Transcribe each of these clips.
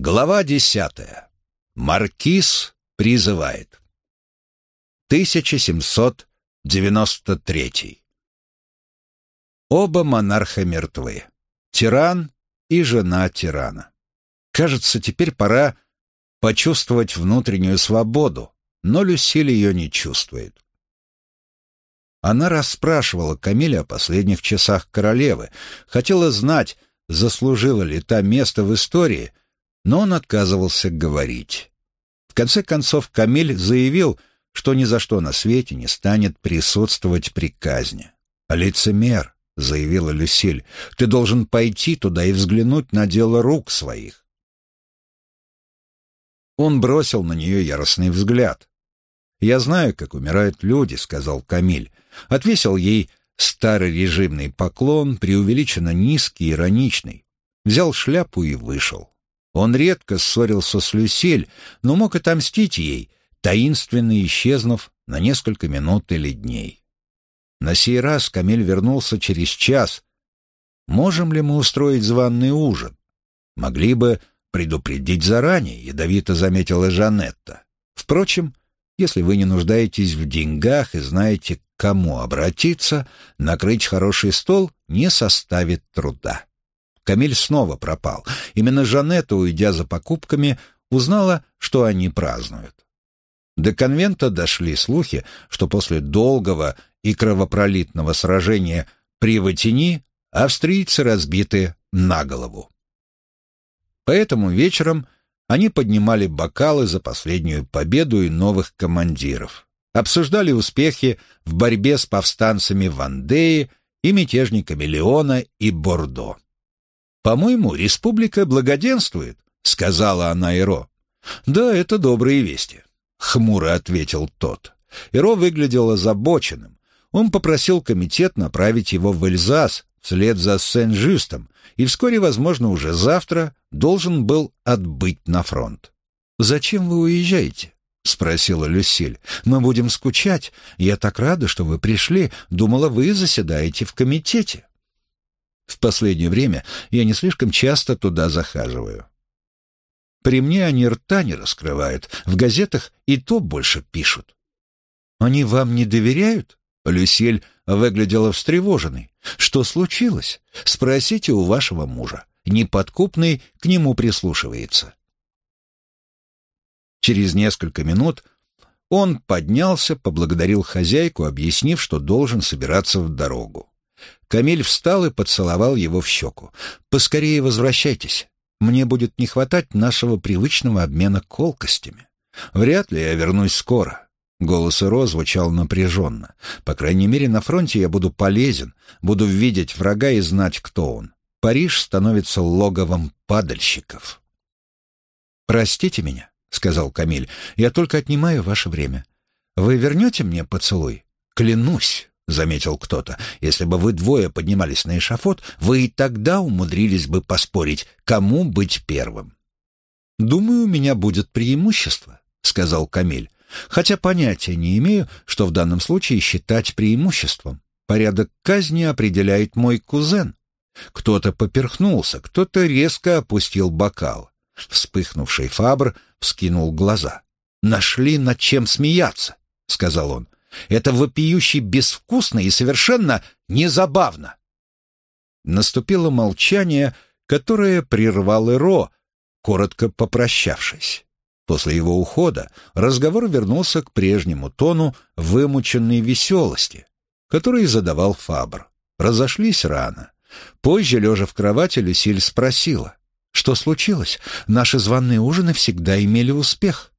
Глава десятая. Маркиз призывает. 1793. Оба монарха мертвы. Тиран и жена тирана. Кажется, теперь пора почувствовать внутреннюю свободу, но Люсиль ее не чувствует. Она расспрашивала Камиля о последних часах королевы, хотела знать, заслужила ли та место в истории — но он отказывался говорить. В конце концов Камиль заявил, что ни за что на свете не станет присутствовать при казни. «А лицемер», — заявила Люсиль, — «ты должен пойти туда и взглянуть на дело рук своих». Он бросил на нее яростный взгляд. «Я знаю, как умирают люди», — сказал Камиль. Отвесил ей старый режимный поклон, преувеличенно низкий, ироничный. Взял шляпу и вышел. Он редко ссорился с Люсиль, но мог отомстить ей, таинственно исчезнув на несколько минут или дней. На сей раз Камиль вернулся через час. «Можем ли мы устроить званный ужин?» «Могли бы предупредить заранее», — ядовито заметила Жанетта. «Впрочем, если вы не нуждаетесь в деньгах и знаете, к кому обратиться, накрыть хороший стол не составит труда». Камиль снова пропал. Именно Жанетта, уйдя за покупками, узнала, что они празднуют. До конвента дошли слухи, что после долгого и кровопролитного сражения при Ватини австрийцы разбиты на голову. Поэтому вечером они поднимали бокалы за последнюю победу и новых командиров, обсуждали успехи в борьбе с повстанцами Вандеи и мятежниками Леона и Бордо. «По-моему, республика благоденствует», — сказала она Иро. «Да, это добрые вести», — хмуро ответил тот. Иро выглядел озабоченным. Он попросил комитет направить его в Эльзас вслед за Сен-Жюстом и вскоре, возможно, уже завтра должен был отбыть на фронт. «Зачем вы уезжаете?» — спросила Люсиль. «Мы будем скучать. Я так рада, что вы пришли. Думала, вы заседаете в комитете». В последнее время я не слишком часто туда захаживаю. При мне они рта не раскрывают, в газетах и то больше пишут. Они вам не доверяют? Люсиль выглядела встревоженной. Что случилось? Спросите у вашего мужа. Неподкупный к нему прислушивается. Через несколько минут он поднялся, поблагодарил хозяйку, объяснив, что должен собираться в дорогу. Камиль встал и поцеловал его в щеку. «Поскорее возвращайтесь. Мне будет не хватать нашего привычного обмена колкостями. Вряд ли я вернусь скоро». Голос Иро звучал напряженно. «По крайней мере, на фронте я буду полезен, буду видеть врага и знать, кто он. Париж становится логовом падальщиков». «Простите меня», — сказал Камиль, — «я только отнимаю ваше время. Вы вернете мне поцелуй? Клянусь». — заметил кто-то. «Если бы вы двое поднимались на эшафот, вы и тогда умудрились бы поспорить, кому быть первым». «Думаю, у меня будет преимущество», — сказал Камиль. «Хотя понятия не имею, что в данном случае считать преимуществом. Порядок казни определяет мой кузен». Кто-то поперхнулся, кто-то резко опустил бокал. Вспыхнувший Фабр вскинул глаза. «Нашли над чем смеяться», — сказал он. Это вопиюще безвкусно и совершенно незабавно. Наступило молчание, которое прервал Эро, коротко попрощавшись. После его ухода разговор вернулся к прежнему тону вымученной веселости, который задавал Фабр. Разошлись рано. Позже, лежа в кровати, Люсиль спросила, что случилось? Наши званые ужины всегда имели успех.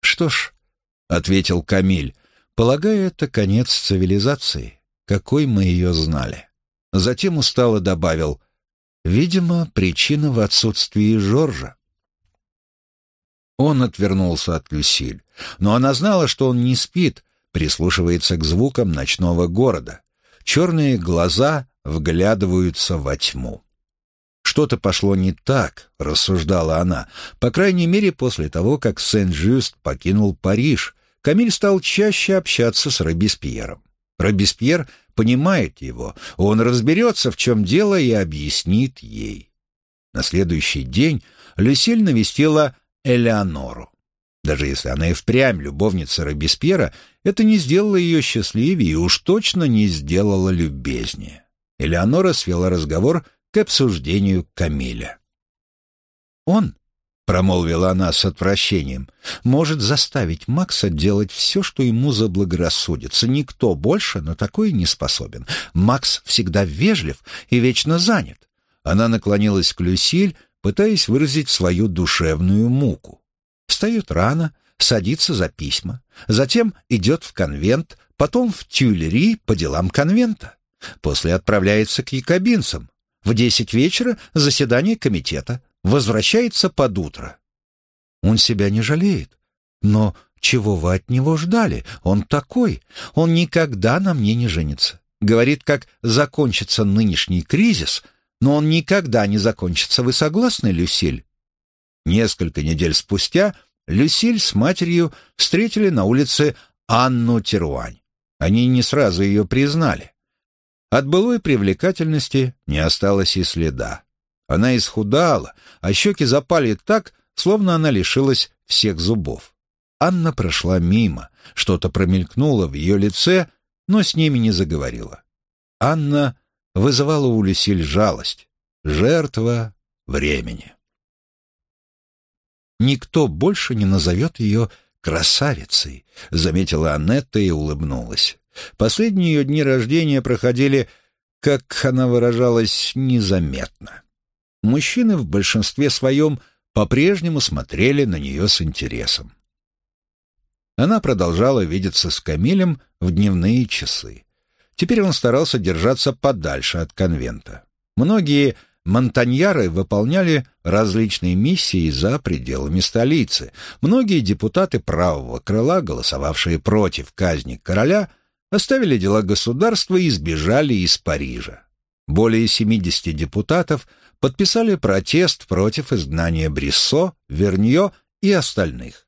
Что ж, — ответил Камиль, Полагаю, это конец цивилизации, какой мы ее знали. Затем устало добавил, видимо, причина в отсутствии Жоржа. Он отвернулся от Люсиль, но она знала, что он не спит, прислушивается к звукам ночного города. Черные глаза вглядываются во тьму. Что-то пошло не так, рассуждала она, по крайней мере после того, как Сен-Жюст покинул Париж, Камиль стал чаще общаться с Робеспьером. Робеспьер понимает его, он разберется, в чем дело, и объяснит ей. На следующий день Люсиль навестила Элеонору. Даже если она и впрямь любовница Робеспьера, это не сделало ее счастливее и уж точно не сделало любезнее. Элеонора свела разговор к обсуждению Камиля. «Он», — промолвила она с отвращением, — «может заставить Макса делать все, что ему заблагорассудится. Никто больше на такое не способен. Макс всегда вежлив и вечно занят». Она наклонилась к Люсиль, пытаясь выразить свою душевную муку. Встает рано, садится за письма, затем идет в конвент, потом в Тюльри по делам конвента. После отправляется к якобинцам. В десять вечера заседание комитета. Возвращается под утро. Он себя не жалеет. Но чего вы от него ждали? Он такой. Он никогда на мне не женится. Говорит, как закончится нынешний кризис, но он никогда не закончится. Вы согласны, Люсиль?» Несколько недель спустя Люсиль с матерью встретили на улице Анну Теруань. Они не сразу ее признали. От былой привлекательности не осталось и следа. Она исхудала, а щеки запали так, словно она лишилась всех зубов. Анна прошла мимо, что-то промелькнуло в ее лице, но с ними не заговорила. Анна вызывала у Люсиль жалость. Жертва времени. «Никто больше не назовет ее красавицей», — заметила Аннетта и улыбнулась. Последние ее дни рождения проходили, как она выражалась, незаметно. Мужчины в большинстве своем по-прежнему смотрели на нее с интересом. Она продолжала видеться с Камилем в дневные часы. Теперь он старался держаться подальше от конвента. Многие монтаньяры выполняли различные миссии за пределами столицы. Многие депутаты правого крыла, голосовавшие против казни короля, оставили дела государства и сбежали из Парижа. Более 70 депутатов подписали протест против изгнания Бриссо, Верньо и остальных.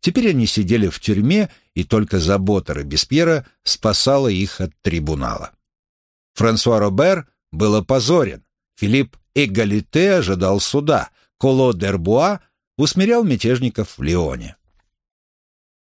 Теперь они сидели в тюрьме, и только забота Робеспьера спасала их от трибунала. Франсуа Робер был опозорен, Филипп Эгалите ожидал суда, Коло Дербуа усмирял мятежников в Лионе.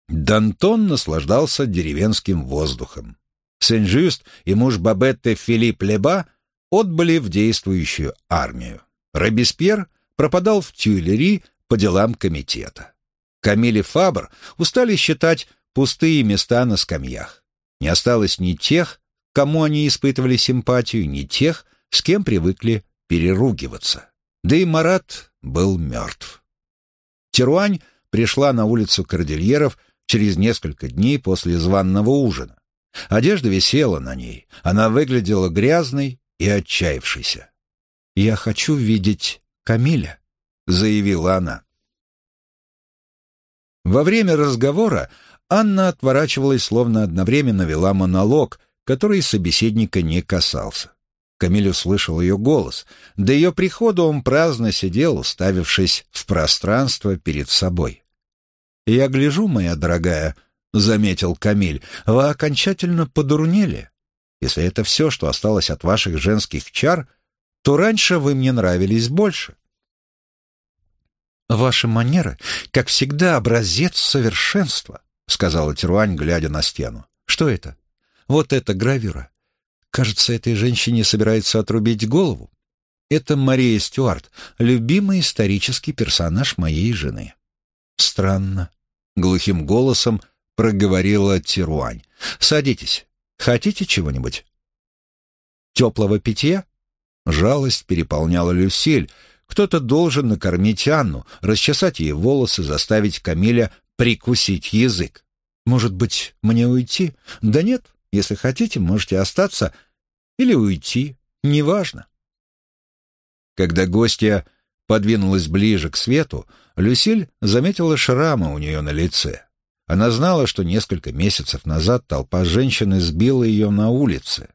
Дантон наслаждался деревенским воздухом. Сен-Жюст и муж Бабетте Филипп Леба отбыли в действующую армию. Робеспьер пропадал в Тюильри по делам комитета. Камиль и Фабр устали считать пустые места на скамьях. Не осталось ни тех, кому они испытывали симпатию, ни тех, с кем привыкли переругиваться. Да и Марат был мертв. Теруань пришла на улицу Кордильеров через несколько дней после званного ужина. Одежда висела на ней, она выглядела грязной и отчаявшейся. «Я хочу видеть Камиля», — заявила она. Во время разговора Анна отворачивалась, словно одновременно вела монолог, который собеседника не касался. Камиль услышал ее голос. До ее прихода он праздно сидел, уставившись в пространство перед собой. «Я гляжу, моя дорогая», — заметил Камиль, — «вы окончательно подурнели. Если это все, что осталось от ваших женских чар, то раньше вы мне нравились больше». «Ваши манеры, как всегда, образец совершенства», — сказала Теруань, глядя на стену. «Что это? Вот это гравюра. Кажется, этой женщине собирается отрубить голову. Это Мария Стюарт, любимый исторический персонаж моей жены». «Странно», — глухим голосом проговорила Теруань. «Садитесь. Хотите чего-нибудь?» «Теплого питья?» Жалость переполняла Люсиль, кто-то должен накормить Анну, расчесать ей волосы, заставить Камиля прикусить язык. Может быть, мне уйти? Да нет, если хотите, можете остаться или уйти, неважно. Когда гостья подвинулась ближе к свету, Люсиль заметила шрамы у нее на лице. Она знала, что несколько месяцев назад толпа женщин избила ее на улице.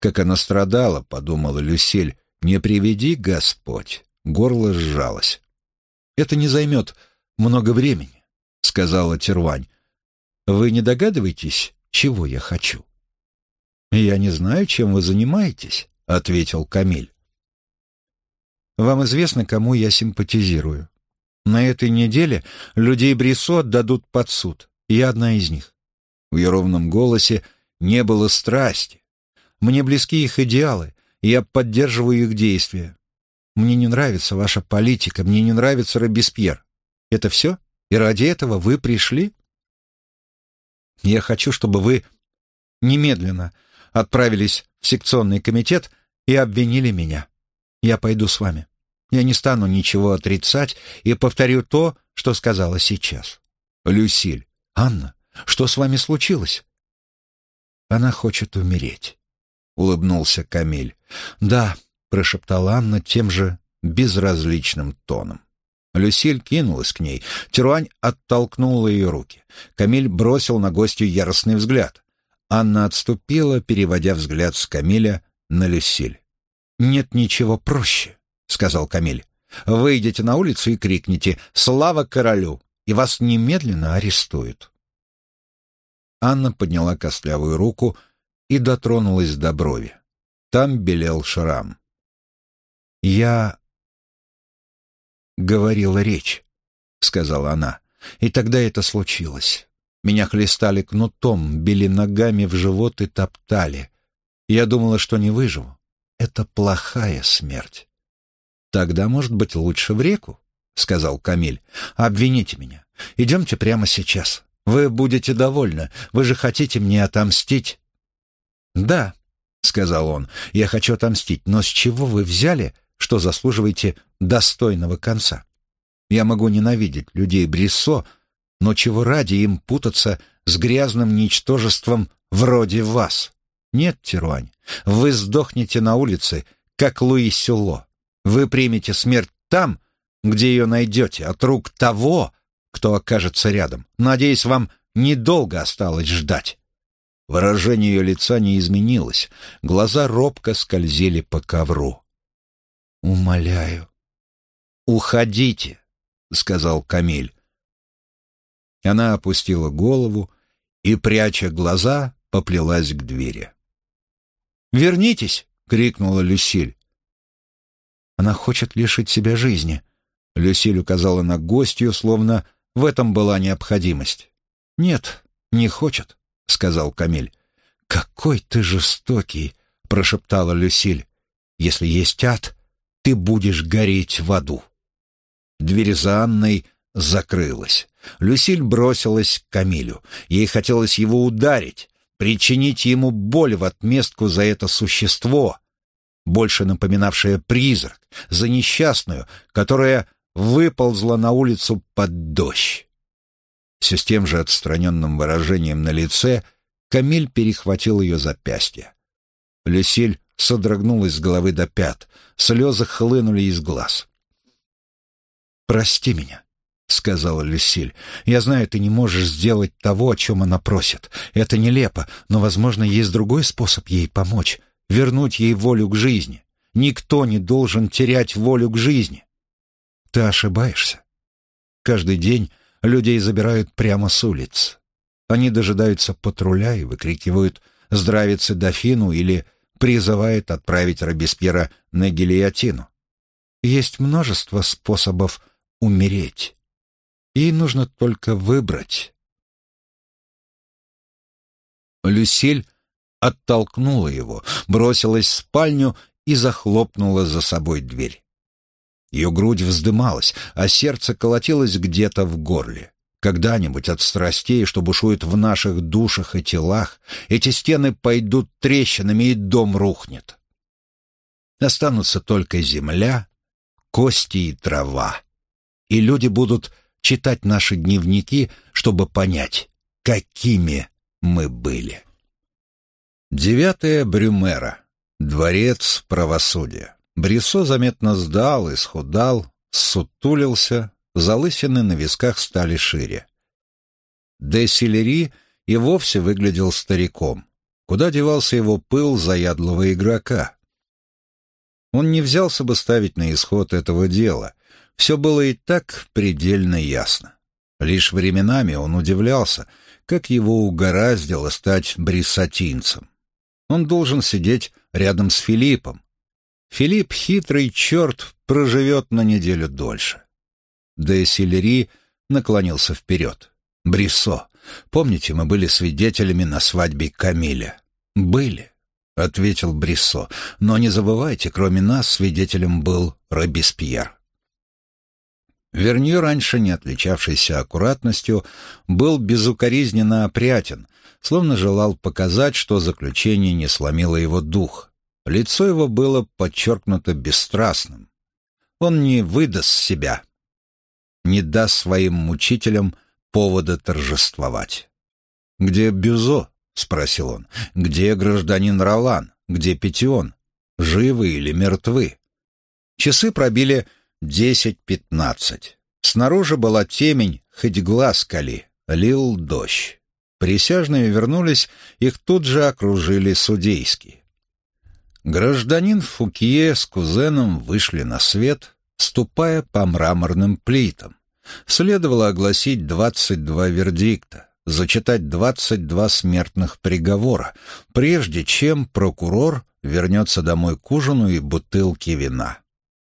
Как она страдала, подумала Люсиль, не приведи Господь. Горло сжалось. «Это не займет много времени», — сказала Тервань. «Вы не догадываетесь, чего я хочу?» «Я не знаю, чем вы занимаетесь», — ответил Камиль. Вам известно, кому я симпатизирую. На этой неделе людей Брисо отдадут под суд. Я одна из них. В ее ровном голосе не было страсти. Мне близки их идеалы, и я поддерживаю их действия. Мне не нравится ваша политика, мне не нравится Робеспьер. Это все? И ради этого вы пришли? Я хочу, чтобы вы немедленно отправились в секционный комитет и обвинили меня. Я пойду с вами. Я не стану ничего отрицать и повторю то, что сказала сейчас. Люсиль, Анна, что с вами случилось? Она хочет умереть, улыбнулся Камиль. Да, прошептала Анна тем же безразличным тоном. Люсиль кинулась к ней. Тируань оттолкнула ее руки. Камиль бросил на гостью яростный взгляд. Анна отступила, переводя взгляд с Камиля на Люсиль. «Нет ничего проще», — сказал Камиль. «Выйдете на улицу и крикните «Слава королю!» и вас немедленно арестуют». Анна подняла костлявую руку и дотронулась до брови. Там белел шрам. «Я говорила речь», — сказала она. «И тогда это случилось. Меня хлестали кнутом, били ногами в живот и топтали. Я думала, что не выживу. Это плохая смерть». «Тогда, может быть, лучше в реку?» — сказал Камиль. «Обвините меня. Идемте прямо сейчас. Вы будете довольны. Вы же хотите мне отомстить?» «Да», — сказал он, — «я хочу отомстить. Но с чего вы взяли, что заслуживаете достойного конца. Я могу ненавидеть людей Бриссо, но чего ради им путаться с грязным ничтожеством вроде вас? Нет, Тируань, вы сдохнете на улице, как Луи Сюло. Вы примете смерть там, где ее найдете, от рук того, кто окажется рядом. Надеюсь, вам недолго осталось ждать. Выражение ее лица не изменилось, глаза робко скользили по ковру. «Умоляю». «Уходите», — сказал Камиль. Она опустила голову и, пряча глаза, поплелась к двери. «Вернитесь!» — крикнула Люсиль. «Она хочет лишить себя жизни», — Люсиль указала на гостью, словно в этом была необходимость. «Нет, не хочет», — сказал Камиль. «Какой ты жестокий!» — прошептала Люсиль. «Если есть ад, ты будешь гореть в аду». Дверь за Анной закрылась. Люсиль бросилась к Камилю. Ей хотелось его ударить, причинить ему боль в отместку за это существо, больше напоминавшее призрак, за несчастную, которая выползла на улицу под дождь. Все с тем же отстраненным выражением на лице Камиль перехватил ее запястье. Люсиль содрогнулась с головы до пят, слезы хлынули из глаз. «Прости меня», — сказала Люсиль. «Я знаю, ты не можешь сделать того, о чем она просит. Это нелепо, но, возможно, есть другой способ ей помочь, вернуть ей волю к жизни. Никто не должен терять волю к жизни». «Ты ошибаешься. Каждый день людей забирают прямо с улиц. Они дожидаются патруля и выкрикивают «Здравицы дофину» или призывает отправить Робеспьера на гильотину. Есть множество способов умереть. И нужно только выбрать. Люсиль оттолкнула его, бросилась в спальню и захлопнула за собой дверь. Ее грудь вздымалась, а сердце колотилось где-то в горле. Когда-нибудь от страстей, что бушует в наших душах и телах, эти стены пойдут трещинами, и дом рухнет. Останутся только земля, кости и трава. И люди будут читать наши дневники, чтобы понять, какими мы были. Девятое Брюмера. Дворец правосудия. Брисо заметно сдал, исхудал, сутулился, залысины на висках стали шире. Де Силери и вовсе выглядел стариком. Куда девался его пыл заядлого игрока? Он не взялся бы ставить на исход этого дела. Все было и так предельно ясно. Лишь временами он удивлялся, как его угораздило стать брисатинцем. Он должен сидеть рядом с Филиппом. Филипп, хитрый черт, проживет на неделю дольше. Де Силери наклонился вперед. «Бриссо, помните, мы были свидетелями на свадьбе Камиля?» «Были», — ответил Бриссо, «но не забывайте, кроме нас свидетелем был Робеспьер». Вернью, раньше не отличавшийся аккуратностью, был безукоризненно опрятен, словно желал показать, что заключение не сломило его дух. Лицо его было подчеркнуто бесстрастным. Он не выдаст себя, не даст своим мучителям повода торжествовать. «Где Бюзо?» — спросил он. «Где гражданин Ролан? Где Петион? Живы или мертвы?» Часы пробили десять-пятнадцать. Снаружи была темень, хоть глаз кали, лил дождь. Присяжные вернулись, их тут же окружили судейские. Гражданин Фукье с кузеном вышли на свет, ступая по мраморным плитам. Следовало огласить двадцать два вердикта, зачитать двадцать два смертных приговора, прежде чем прокурор вернется домой к ужину и бутылке вина.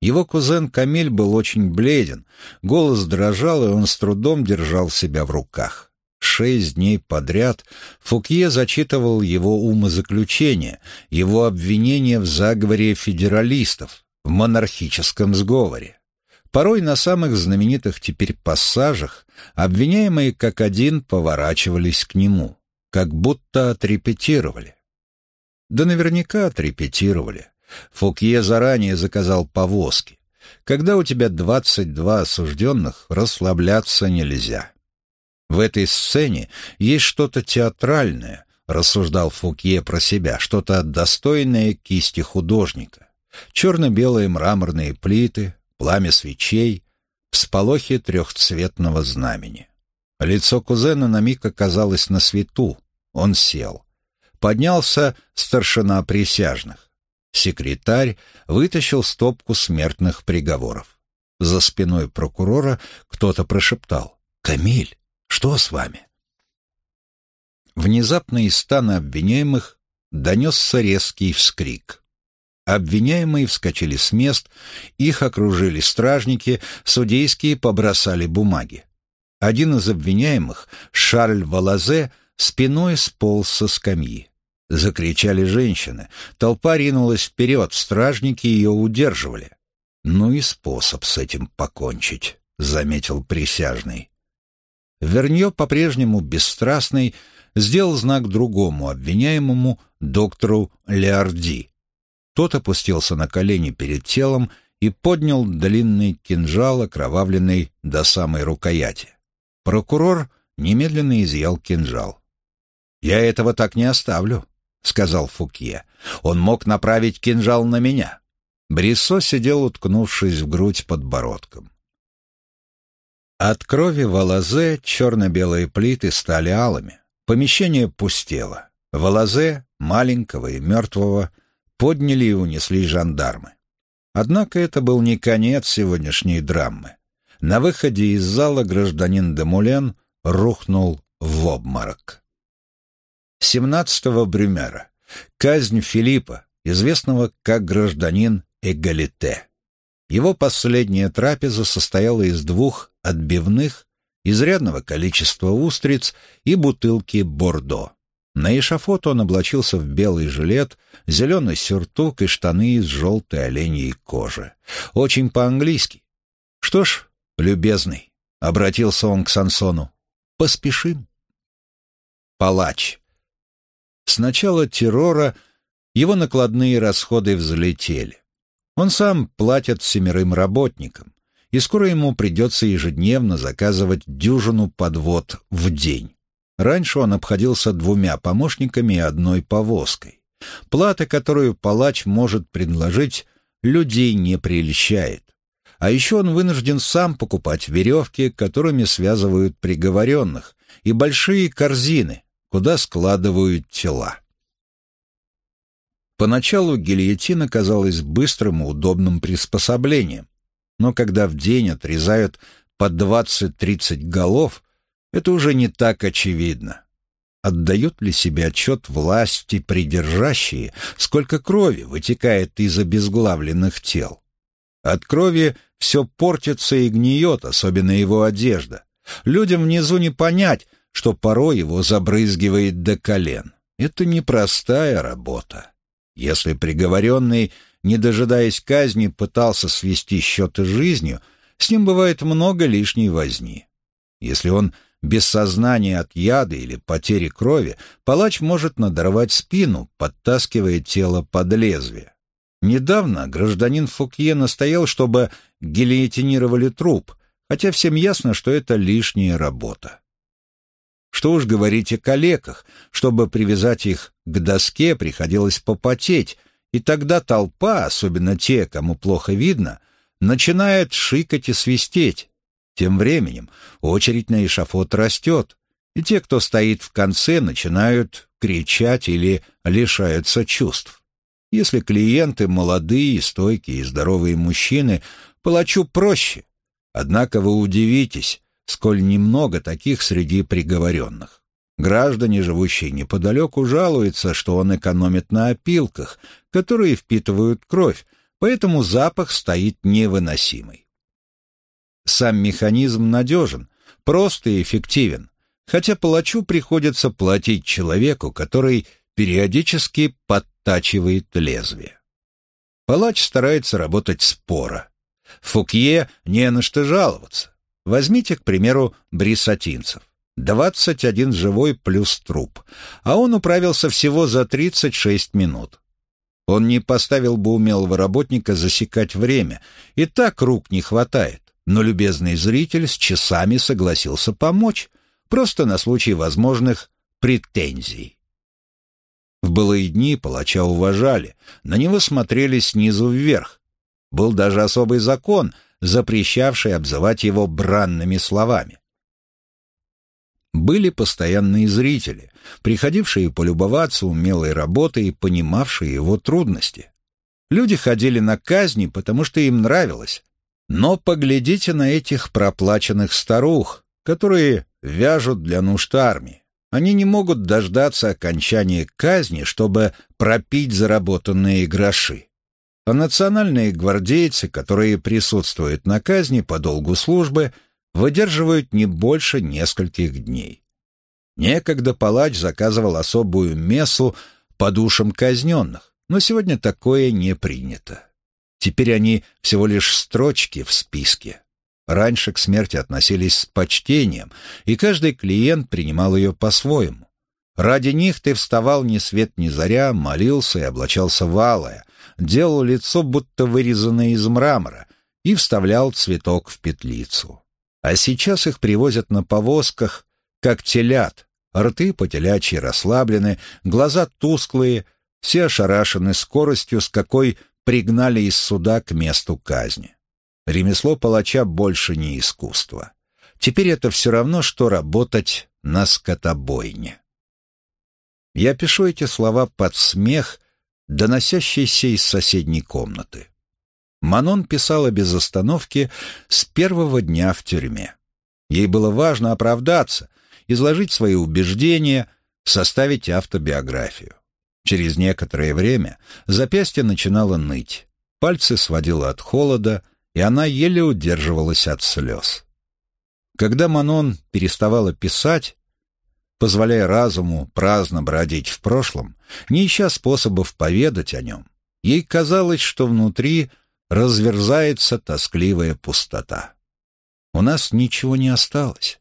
Его кузен Камиль был очень бледен, голос дрожал, и он с трудом держал себя в руках. Шесть дней подряд Фукье зачитывал его умозаключение, его обвинение в заговоре федералистов, в монархическом сговоре. Порой на самых знаменитых теперь пассажах обвиняемые как один поворачивались к нему, как будто отрепетировали. Да наверняка отрепетировали. Фукье заранее заказал повозки. Когда у тебя двадцать два осужденных, расслабляться нельзя. В этой сцене есть что-то театральное, рассуждал Фукье про себя, что-то достойное кисти художника. Черно-белые мраморные плиты, пламя свечей, всполохи трехцветного знамени. Лицо кузена на миг оказалось на свету. Он сел. Поднялся старшина присяжных. Секретарь вытащил стопку смертных приговоров. За спиной прокурора кто-то прошептал. «Камиль, что с вами?» Внезапно из стана обвиняемых донесся резкий вскрик. Обвиняемые вскочили с мест, их окружили стражники, судейские побросали бумаги. Один из обвиняемых, Шарль Валазе, спиной сполз со скамьи. Закричали женщины. Толпа ринулась вперед, стражники ее удерживали. «Ну и способ с этим покончить», — заметил присяжный. Вернье, по-прежнему бесстрастный, сделал знак другому обвиняемому, доктору Леарди. Тот опустился на колени перед телом и поднял длинный кинжал, окровавленный до самой рукояти. Прокурор немедленно изъял кинжал. «Я этого так не оставлю», — сказал Фукье. «Он мог направить кинжал на меня». Бриссо сидел, уткнувшись в грудь подбородком. От крови Валазе черно-белые плиты стали алыми. Помещение пустело. Валазе, маленького и мертвого, подняли и унесли жандармы. Однако это был не конец сегодняшней драмы. На выходе из зала гражданин Демулен рухнул в обморок. 17 Брюмера. Казнь Филиппа, известного как гражданин Эгалите. Его последняя трапеза состояла из двух отбивных, изрядного количества устриц и бутылки бордо. На эшафот он облачился в белый жилет, зеленый сюртук и штаны из желтой оленьей кожи. Очень по-английски. «Что ж, любезный», — обратился он к Сансону, — «поспешим». Палач. С начала террора его накладные расходы взлетели. Он сам платит семерым работникам, и скоро ему придется ежедневно заказывать дюжину подвод в день. Раньше он обходился двумя помощниками и одной повозкой. Плата, которую палач может предложить, людей не прельщает. А еще он вынужден сам покупать веревки, которыми связывают приговоренных, и большие корзины, куда складывают тела. Поначалу гильотина казалась быстрым и удобным приспособлением, но когда в день отрезают по 20-30 голов, это уже не так очевидно. Отдают ли себе отчет власти придержащие, сколько крови вытекает из обезглавленных тел? От крови все портится и гниет, особенно его одежда. Людям внизу не понять, что порой его забрызгивает до колен. Это непростая работа. Если приговоренный, не дожидаясь казни, пытался свести счеты с жизнью, с ним бывает много лишней возни. Если он без сознания от яда или потери крови, палач может надорвать спину, подтаскивая тело под лезвие. Недавно гражданин Фукье настоял, чтобы гильотинировали труп, хотя всем ясно, что это лишняя работа. Что уж говорить о калеках, чтобы привязать их к доске, приходилось попотеть, и тогда толпа, особенно те, кому плохо видно, начинает шикать и свистеть. Тем временем очередь на эшафот растет, и те, кто стоит в конце, начинают кричать или лишаются чувств. Если клиенты молодые, стойкие и здоровые мужчины, палачу проще. Однако вы удивитесь, сколь немного таких среди приговоренных. Граждане, живущие неподалеку, жалуются, что он экономит на опилках, которые впитывают кровь, поэтому запах стоит невыносимый. Сам механизм надежен, прост и эффективен, хотя палачу приходится платить человеку, который периодически подтачивает лезвие. Палач старается работать споро. Фукье не на что жаловаться. Возьмите, к примеру, брисатинцев. 21 живой плюс труп, а он управился всего за 36 минут. Он не поставил бы умелого работника засекать время, и так рук не хватает, но любезный зритель с часами согласился помочь, просто на случай возможных претензий. В былые дни палача уважали, на него смотрели снизу вверх. Был даже особый закон — запрещавший обзывать его бранными словами. Были постоянные зрители, приходившие полюбоваться умелой работой и понимавшие его трудности. Люди ходили на казни, потому что им нравилось. Но поглядите на этих проплаченных старух, которые вяжут для нужд армии. Они не могут дождаться окончания казни, чтобы пропить заработанные гроши а национальные гвардейцы, которые присутствуют на казни по долгу службы, выдерживают не больше нескольких дней. Некогда палач заказывал особую мессу по душам казненных, но сегодня такое не принято. Теперь они всего лишь строчки в списке. Раньше к смерти относились с почтением, и каждый клиент принимал ее по-своему. Ради них ты вставал ни свет ни заря, молился и облачался в алое, делал лицо будто вырезанное из мрамора и вставлял цветок в петлицу. А сейчас их привозят на повозках, как телят, рты по-телячьи расслаблены, глаза тусклые, все ошарашены скоростью, с какой пригнали из суда к месту казни. Ремесло палача больше не искусство. Теперь это все равно, что работать на скотобойне. Я пишу эти слова под смех доносящийся из соседней комнаты. Манон писала без остановки с первого дня в тюрьме. Ей было важно оправдаться, изложить свои убеждения, составить автобиографию. Через некоторое время запястье начинало ныть, пальцы сводило от холода, и она еле удерживалась от слез. Когда Манон переставала писать, позволяя разуму праздно бродить в прошлом, не ища способов поведать о нем. Ей казалось, что внутри разверзается тоскливая пустота. У нас ничего не осталось.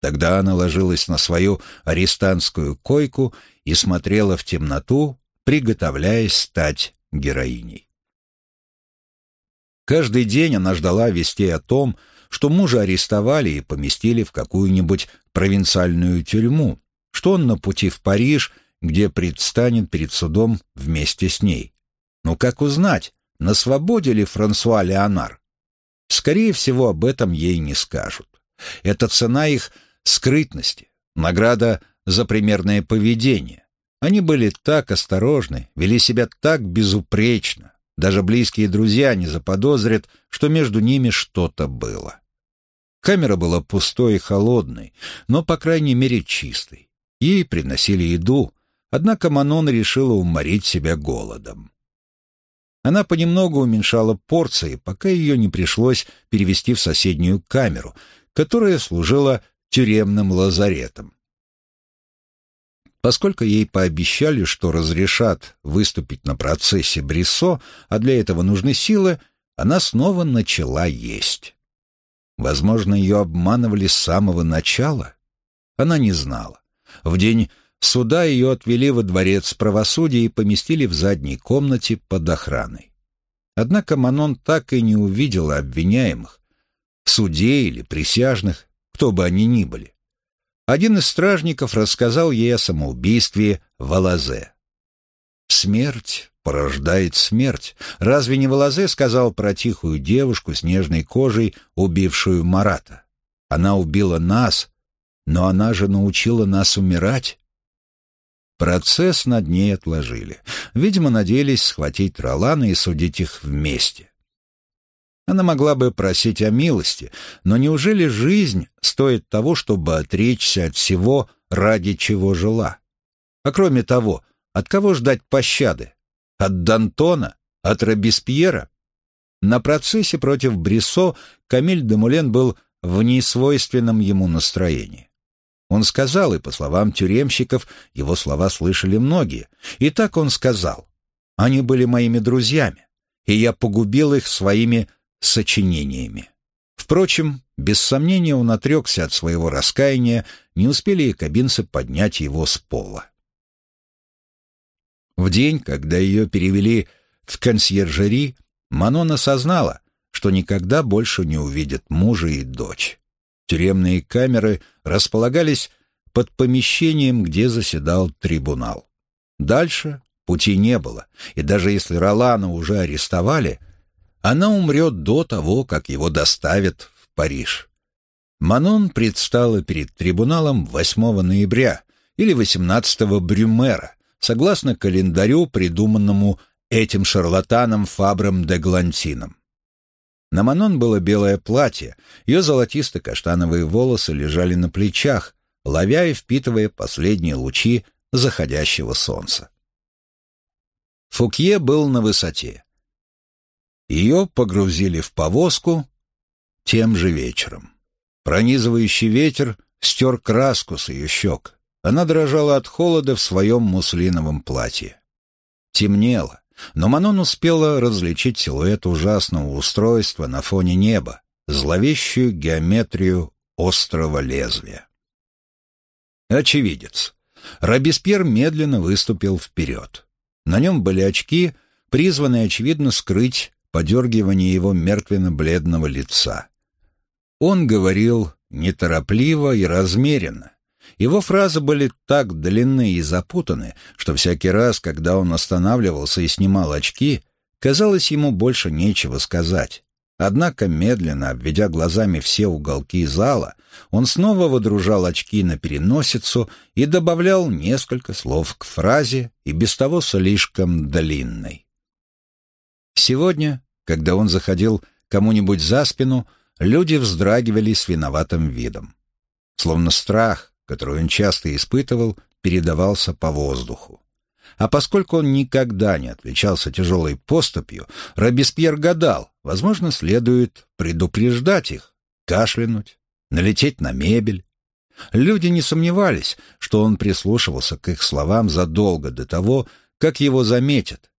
Тогда она ложилась на свою арестантскую койку и смотрела в темноту, приготовляясь стать героиней. Каждый день она ждала вестей о том, что мужа арестовали и поместили в какую-нибудь провинциальную тюрьму, что он на пути в Париж, где предстанет перед судом вместе с ней. Но как узнать, на свободе ли Франсуа Леонар? Скорее всего, об этом ей не скажут. Это цена их скрытности, награда за примерное поведение. Они были так осторожны, вели себя так безупречно. Даже близкие друзья не заподозрят, что между ними что-то было. Камера была пустой и холодной, но, по крайней мере, чистой. Ей приносили еду, однако Манон решила уморить себя голодом. Она понемногу уменьшала порции, пока ее не пришлось перевести в соседнюю камеру, которая служила тюремным лазаретом. Поскольку ей пообещали, что разрешат выступить на процессе Бриссо, а для этого нужны силы, она снова начала есть. Возможно, ее обманывали с самого начала. Она не знала. В день суда ее отвели во дворец правосудия и поместили в задней комнате под охраной. Однако Манон так и не увидела обвиняемых, судей или присяжных, кто бы они ни были. Один из стражников рассказал ей о самоубийстве Валазе. «Смерть порождает смерть. Разве не Валазе сказал про тихую девушку с нежной кожей, убившую Марата? Она убила нас, но она же научила нас умирать. Процесс над ней отложили. Видимо, надеялись схватить Ролана и судить их вместе. Она могла бы просить о милости, но неужели жизнь стоит того, чтобы отречься от всего, ради чего жила? А кроме того, от кого ждать пощады? От Д'Антона? От Робеспьера? На процессе против Бриссо Камиль де Мулен был в несвойственном ему настроении. Он сказал, и по словам тюремщиков, его слова слышали многие. И так он сказал. Они были моими друзьями, и я погубил их своими сочинениями. Впрочем, без сомнения он отрекся от своего раскаяния, не успели и кабинцы поднять его с пола. В день, когда ее перевели в консьержери, Манон осознала, что никогда больше не увидит мужа и дочь. Тюремные камеры располагались под помещением, где заседал трибунал. Дальше пути не было, и даже если Ролана уже арестовали, она умрет до того, как его доставят в Париж. Манон предстала перед трибуналом 8 ноября или 18 Брюмера, согласно календарю, придуманному этим шарлатаном Фабром де Глантином. На Манон было белое платье, ее золотисто-каштановые волосы лежали на плечах, ловя и впитывая последние лучи заходящего солнца. Фукье был на высоте. Ее погрузили в повозку тем же вечером. Пронизывающий ветер стер краску с ее щек. Она дрожала от холода в своем муслиновом платье. Темнело. Но Манон успела различить силуэт ужасного устройства на фоне неба, зловещую геометрию острого лезвия. Очевидец. Робеспьер медленно выступил вперед. На нем были очки, призванные, очевидно, скрыть подергивание его мертвенно-бледного лица. Он говорил неторопливо и размеренно, его фразы были так длинны и запутаны, что всякий раз, когда он останавливался и снимал очки, казалось ему больше нечего сказать. Однако, медленно обведя глазами все уголки зала, он снова водружал очки на переносицу и добавлял несколько слов к фразе, и без того слишком длинной. Сегодня, когда он заходил кому-нибудь за спину, люди вздрагивали с виноватым видом. Словно страх, которую он часто испытывал, передавался по воздуху. А поскольку он никогда не отличался тяжелой поступью, Робеспьер гадал, возможно, следует предупреждать их, кашлянуть, налететь на мебель. Люди не сомневались, что он прислушивался к их словам задолго до того, как его заметят,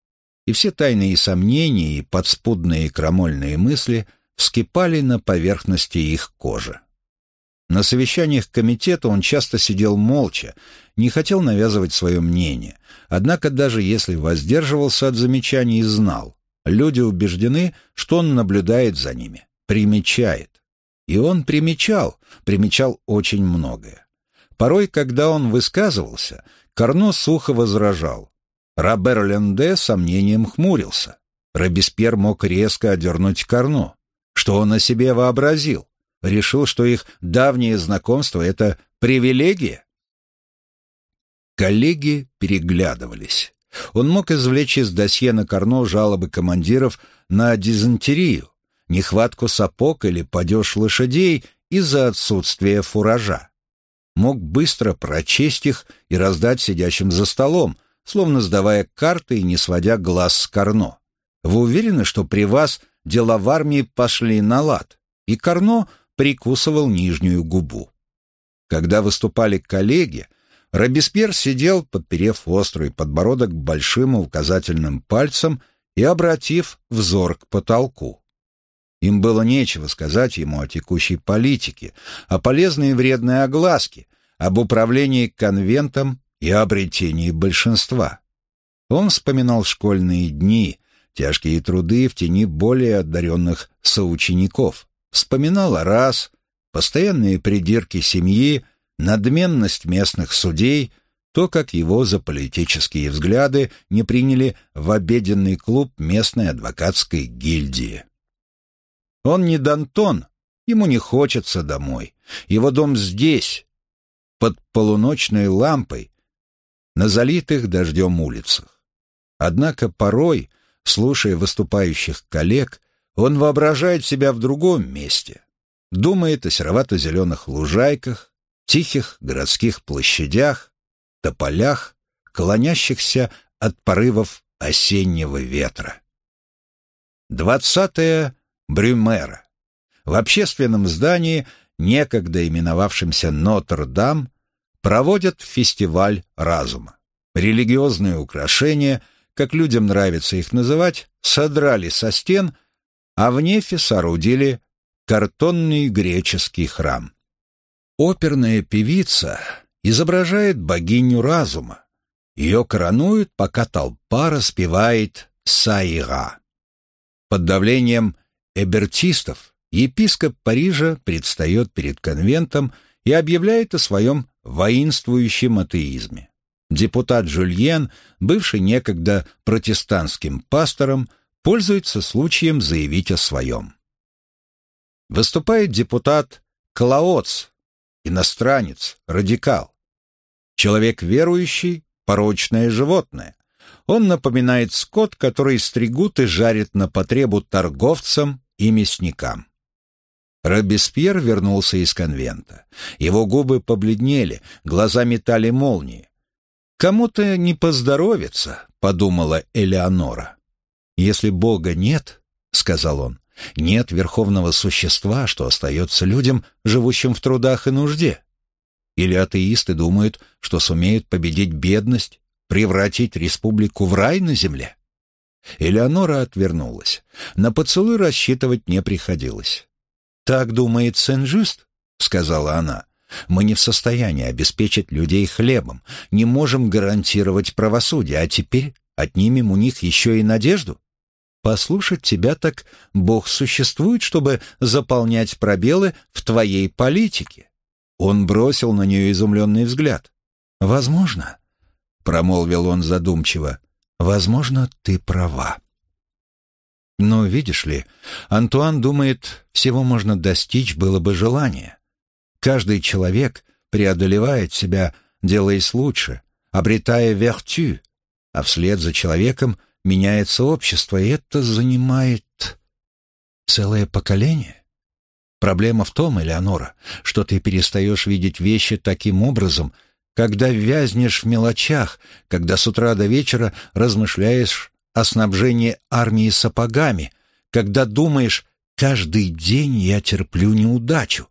и все тайные сомнения и подспудные крамольные мысли вскипали на поверхности их кожи. На совещаниях комитета он часто сидел молча, не хотел навязывать свое мнение. Однако даже если воздерживался от замечаний знал, люди убеждены, что он наблюдает за ними, примечает. И он примечал, примечал очень многое. Порой, когда он высказывался, Карно сухо возражал. Робер Ленде сомнением хмурился. Робеспьер мог резко одернуть Карно. Что он о себе вообразил? Решил, что их давнее знакомство — это привилегия? Коллеги переглядывались. Он мог извлечь из досье на Карно жалобы командиров на дизентерию, нехватку сапог или падеж лошадей из-за отсутствия фуража. Мог быстро прочесть их и раздать сидящим за столом, словно сдавая карты и не сводя глаз с Карно. Вы уверены, что при вас дела в армии пошли на лад?» И Карно прикусывал нижнюю губу. Когда выступали коллеги, Робеспьер сидел, подперев острый подбородок большим указательным пальцем и обратив взор к потолку. Им было нечего сказать ему о текущей политике, о полезной и вредной огласке, об управлении конвентом и обретении большинства. Он вспоминал школьные дни, тяжкие труды в тени более одаренных соучеников, вспоминал о раз, постоянные придирки семьи, надменность местных судей, то, как его за политические взгляды не приняли в обеденный клуб местной адвокатской гильдии. Он не Дантон, ему не хочется домой. Его дом здесь, под полуночной лампой, на залитых дождем улицах. Однако порой, слушая выступающих коллег, он воображает себя в другом месте, думает о серовато-зеленых лужайках, тихих городских площадях, тополях, клонящихся от порывов осеннего ветра. Двадцатое Брюмера. В общественном здании, некогда именовавшемся Нотр-Дам, проводят фестиваль разума. Религиозные украшения, как людям нравится их называть, содрали со стен, а в нефе соорудили картонный греческий храм. Оперная певица изображает богиню разума. Ее коронуют, пока толпа распевает «Саира». Под давлением эбертистов епископ Парижа предстает перед конвентом и объявляет о своем воинствующем атеизме. Депутат Жюльен, бывший некогда протестантским пастором, пользуется случаем заявить о своем. Выступает депутат Клаоц, иностранец, радикал. Человек верующий, порочное животное. Он напоминает скот, который стригут и жарят на потребу торговцам и мясникам. Робеспьер вернулся из конвента. Его губы побледнели, глаза метали молнии. «Кому-то не поздоровится», — подумала Элеонора. «Если Бога нет», — сказал он, — «нет верховного существа, что остается людям, живущим в трудах и нужде». Или атеисты думают, что сумеют победить бедность, превратить республику в рай на земле? Элеонора отвернулась. На поцелуй рассчитывать не приходилось. «Так думает Сен-Жюст», — сказала она. «Мы не в состоянии обеспечить людей хлебом, не можем гарантировать правосудие, а теперь отнимем у них еще и надежду? Послушать тебя так Бог существует, чтобы заполнять пробелы в твоей политике». Он бросил на нее изумленный взгляд. «Возможно», — промолвил он задумчиво, — «возможно, ты права». Но, видишь ли, Антуан думает, всего можно достичь, было бы желание. Каждый человек преодолевает себя, делаясь лучше, обретая вертю, а вслед за человеком меняется общество, и это занимает целое поколение. Проблема в том, Элеонора, что ты перестаешь видеть вещи таким образом, когда вязнешь в мелочах, когда с утра до вечера размышляешь о снабжении армии сапогами, когда думаешь «каждый день я терплю неудачу»,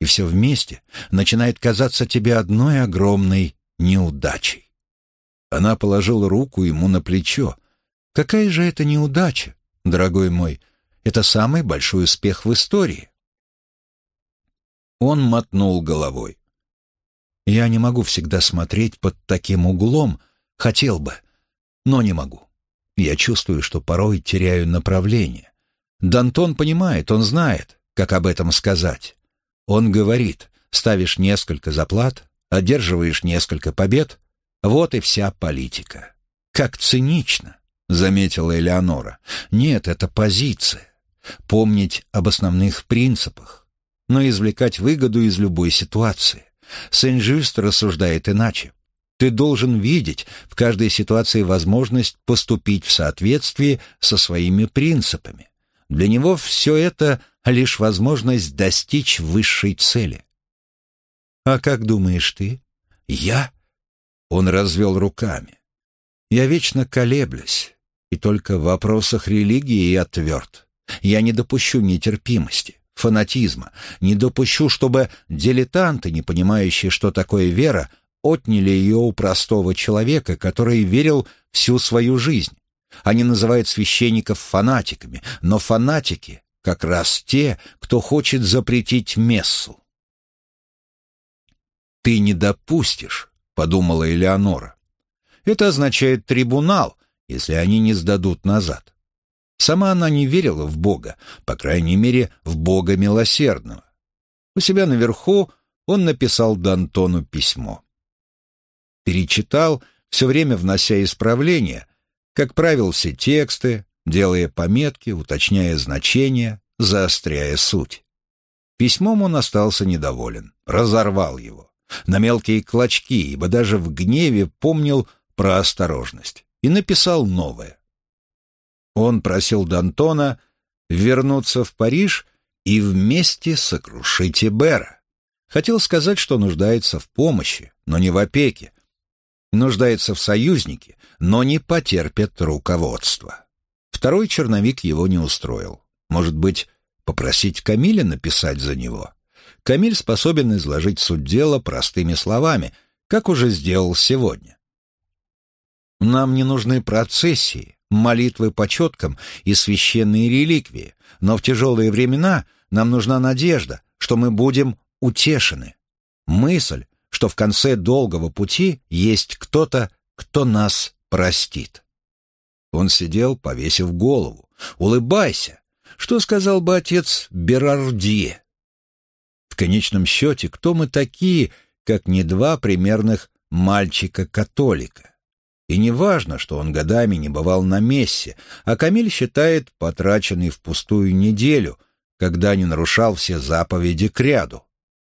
и все вместе начинает казаться тебе одной огромной неудачей. Она положила руку ему на плечо. «Какая же это неудача, дорогой мой? Это самый большой успех в истории». Он мотнул головой. «Я не могу всегда смотреть под таким углом, хотел бы, но не могу. Я чувствую, что порой теряю направление. Дантон понимает, он знает, как об этом сказать. Он говорит, ставишь несколько заплат, одерживаешь несколько побед, вот и вся политика. Как цинично, заметила Элеонора. Нет, это позиция. Помнить об основных принципах, но извлекать выгоду из любой ситуации. Сен-Жюст рассуждает иначе. Ты должен видеть в каждой ситуации возможность поступить в соответствии со своими принципами. Для него все это лишь возможность достичь высшей цели. «А как думаешь ты?» «Я?» Он развел руками. «Я вечно колеблюсь. И только в вопросах религии я тверд. Я не допущу нетерпимости, фанатизма, не допущу, чтобы дилетанты, не понимающие, что такое вера, отняли ее у простого человека, который верил всю свою жизнь. Они называют священников фанатиками, но фанатики как раз те, кто хочет запретить мессу. «Ты не допустишь», — подумала Элеонора. «Это означает трибунал, если они не сдадут назад». Сама она не верила в Бога, по крайней мере, в Бога милосердного. У себя наверху он написал Д'Антону письмо. Перечитал, все время внося исправления, как правил все тексты, делая пометки, уточняя значения, заостряя суть. Письмом он остался недоволен, разорвал его на мелкие клочки, ибо даже в гневе помнил про осторожность, и написал новое. Он просил Д'Антона вернуться в Париж и вместе сокрушить Эбера. Хотел сказать, что нуждается в помощи, но не в опеке. Нуждается в союзнике, но не потерпит руководство. Второй черновик его не устроил. Может быть, попросить Камиля написать за него? Камиль способен изложить суть дела простыми словами, как уже сделал сегодня. Нам не нужны процессии, молитвы по четкам и священные реликвии, но в тяжелые времена нам нужна надежда, что мы будем утешены. Мысль, что в конце долгого пути есть кто-то, кто нас простит. Он сидел, повесив голову. «Улыбайся!» Что сказал бы отец Берардье? В конечном счете, кто мы такие, как не два примерных мальчика-католика? И не важно, что он годами не бывал на мессе, а Камиль считает потраченный впустую неделю, когда не нарушал все заповеди к ряду.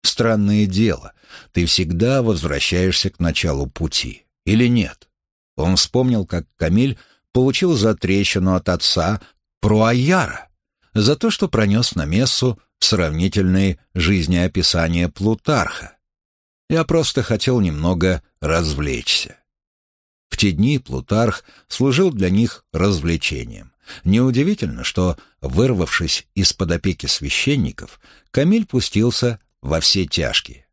Странное дело, ты всегда возвращаешься к началу пути, или нет? Он вспомнил, как Камиль получил затрещину от отца Пруаяра за то, что пронес на мессу сравнительные жизнеописания Плутарха. Я просто хотел немного развлечься. В те дни Плутарх служил для них развлечением. Неудивительно, что, вырвавшись из-под опеки священников, Камиль пустился во все тяжкие.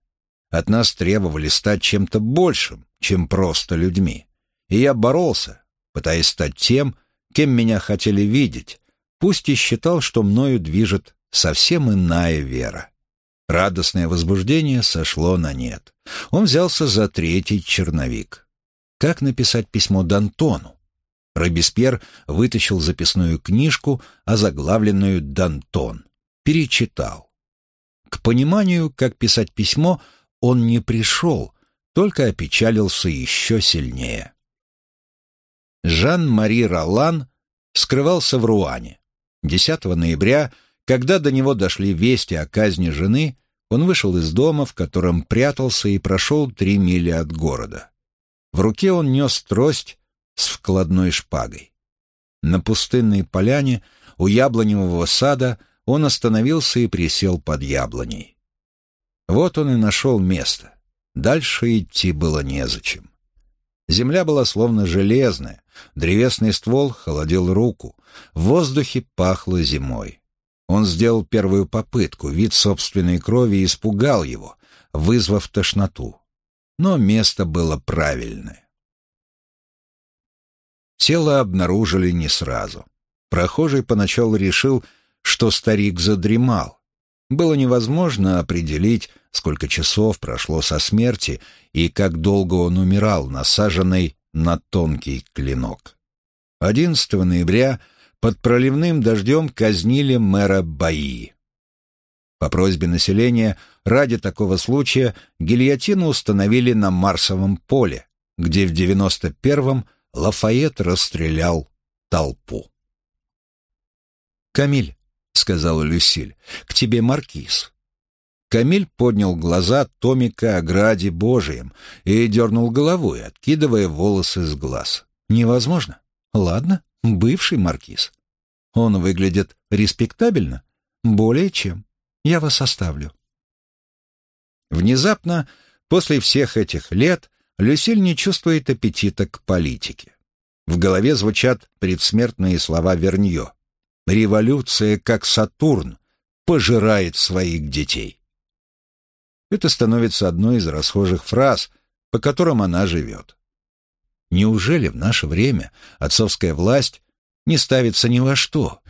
От нас требовали стать чем-то большим, чем просто людьми. И я боролся, пытаясь стать тем, кем меня хотели видеть, пусть и считал, что мною движет совсем иная вера. Радостное возбуждение сошло на нет. Он взялся за третий черновик. Как написать письмо Д'Антону? Робеспьер вытащил записную книжку, озаглавленную «Д'Антон». Перечитал. К пониманию, как писать письмо, он не пришел, только опечалился еще сильнее. Жан-Мари Ролан скрывался в Руане. 10 ноября, когда до него дошли вести о казни жены, он вышел из дома, в котором прятался и прошел три мили от города. В руке он нес трость с вкладной шпагой. На пустынной поляне у яблоневого сада он остановился и присел под яблоней. Вот он и нашел место. Дальше идти было незачем. Земля была словно железная, древесный ствол холодил руку, в воздухе пахло зимой. Он сделал первую попытку, вид собственной крови испугал его, вызвав тошноту но место было правильное. Тело обнаружили не сразу. Прохожий поначалу решил, что старик задремал. Было невозможно определить, сколько часов прошло со смерти и как долго он умирал, насаженный на тонкий клинок. 11 ноября под проливным дождем казнили мэра Баи. По просьбе населения ради такого случая гильотину установили на Марсовом поле, где в 91-м Лафайет расстрелял толпу. «Камиль», — сказала Люсиль, — «к тебе маркиз». Камиль поднял глаза Томика о граде Божием и дернул головой, откидывая волосы с глаз. «Невозможно. Ладно, бывший маркиз. Он выглядит респектабельно? Более чем. Я вас оставлю». Внезапно, после всех этих лет, Люсиль не чувствует аппетита к политике. В голове звучат предсмертные слова Верньо. «Революция, как Сатурн, пожирает своих детей». Это становится одной из расхожих фраз, по которым она живет. Неужели в наше время отцовская власть не ставится ни во что?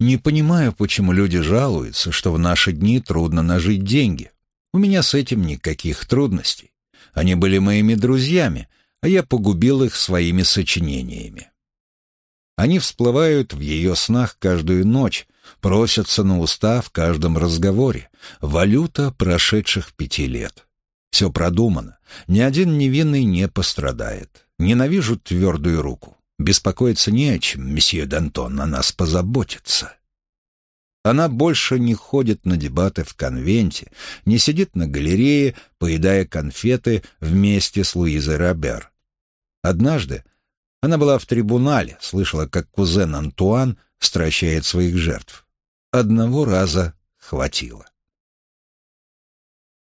Не понимаю, почему люди жалуются, что в наши дни трудно нажить деньги. У меня с этим никаких трудностей. Они были моими друзьями, а я погубил их своими сочинениями. Они всплывают в ее снах каждую ночь, просятся на уста в каждом разговоре. Валюта прошедших пяти лет. Все продумано. Ни один невинный не пострадает. Ненавижу твердую руку. Беспокоиться не о чем, месье Д'Антон, на нас позаботится. Она больше не ходит на дебаты в конвенте, не сидит на галерее, поедая конфеты вместе с Луизой Робер. Однажды она была в трибунале, слышала, как кузен Антуан стращает своих жертв. Одного раза хватило.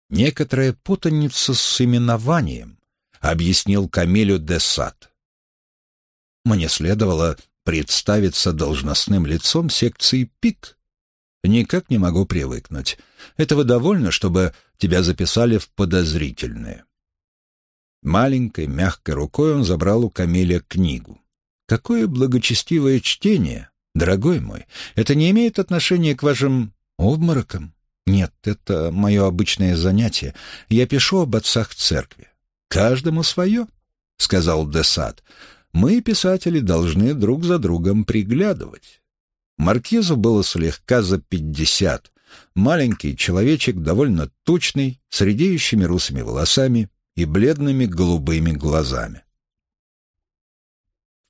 Некоторая путаница с именованием, объяснил Камилю де Сад. Мне следовало представиться должностным лицом секции ПИК. Никак не могу привыкнуть. Этого довольно, чтобы тебя записали в подозрительные. Маленькой, мягкой рукой он забрал у Камиля книгу. «Какое благочестивое чтение, дорогой мой! Это не имеет отношения к вашим обморокам?» «Нет, это мое обычное занятие. Я пишу об отцах церкви». «Каждому свое», — сказал Десад. «Мы, писатели, должны друг за другом приглядывать». Маркизу было слегка за пятьдесят. Маленький человечек, довольно тучный, с редеющими русыми волосами, и бледными голубыми глазами.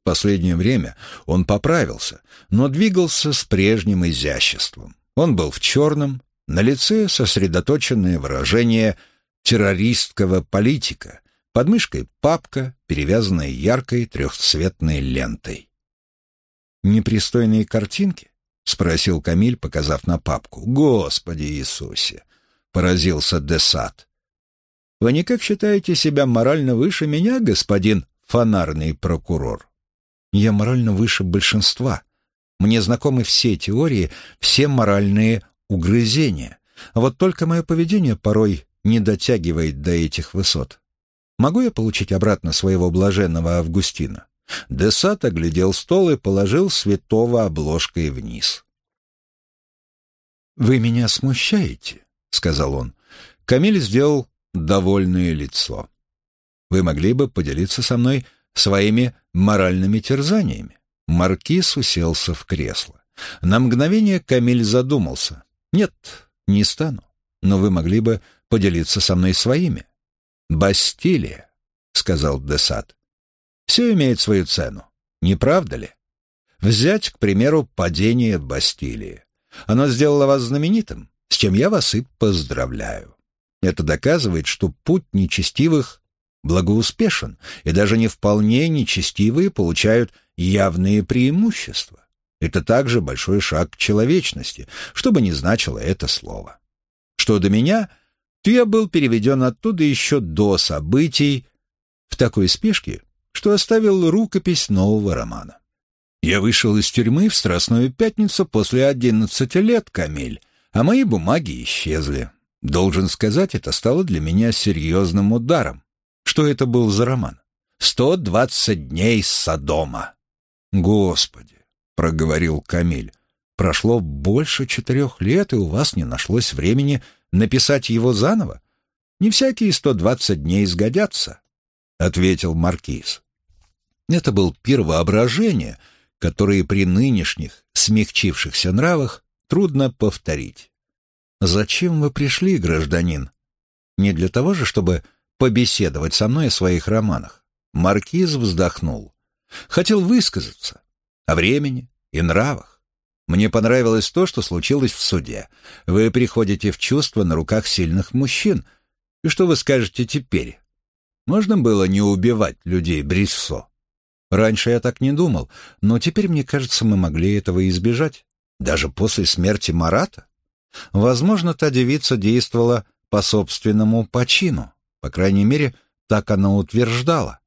В последнее время он поправился, но двигался с прежним изяществом. Он был в черном, на лице сосредоточенное выражение террористского политика, под мышкой папка, перевязанная яркой трехцветной лентой. «Непристойные картинки?» — спросил Камиль, показав на папку. «Господи Иисусе!» — поразился Десад. Вы никак считаете себя морально выше меня, господин фонарный прокурор? Я морально выше большинства. Мне знакомы все теории, все моральные угрызения. А вот только мое поведение порой не дотягивает до этих высот. Могу я получить обратно своего блаженного Августина? Десат оглядел стол и положил святого обложкой вниз. «Вы меня смущаете», — сказал он. Камиль сделал довольное лицо. Вы могли бы поделиться со мной своими моральными терзаниями. Маркиз уселся в кресло. На мгновение Камиль задумался. «Нет, не стану. Но вы могли бы поделиться со мной своими». «Бастилия», — сказал Десад. «Все имеет свою цену, не правда ли? Взять, к примеру, падение Бастилии. Оно сделало вас знаменитым, с чем я вас и поздравляю. Это доказывает, что путь нечестивых благоуспешен, и даже не вполне нечестивые получают явные преимущества. Это также большой шаг к человечности, что бы ни значило это слово. Что до меня, то я был переведен оттуда еще до событий в такой спешке, что оставил рукопись нового романа. Я вышел из тюрьмы в Страстную пятницу после одиннадцати лет, Камиль, а мои бумаги исчезли. Должен сказать, это стало для меня серьезным ударом. Что это был за роман? «Сто двадцать дней Содома». «Господи!» — проговорил Камиль. «Прошло больше четырех лет, и у вас не нашлось времени написать его заново? Не всякие сто двадцать дней сгодятся», — ответил Маркиз. Это был пир воображения, который при нынешних смягчившихся нравах трудно повторить. «Зачем вы пришли, гражданин? Не для того же, чтобы побеседовать со мной о своих романах?» Маркиз вздохнул. «Хотел высказаться о времени и нравах. Мне понравилось то, что случилось в суде. Вы приходите в чувство на руках сильных мужчин. И что вы скажете теперь? Можно было не убивать людей Бриссо? Раньше я так не думал, но теперь, мне кажется, мы могли этого избежать. Даже после смерти Марата? Возможно, та девица действовала по собственному почину. По крайней мере, так она утверждала.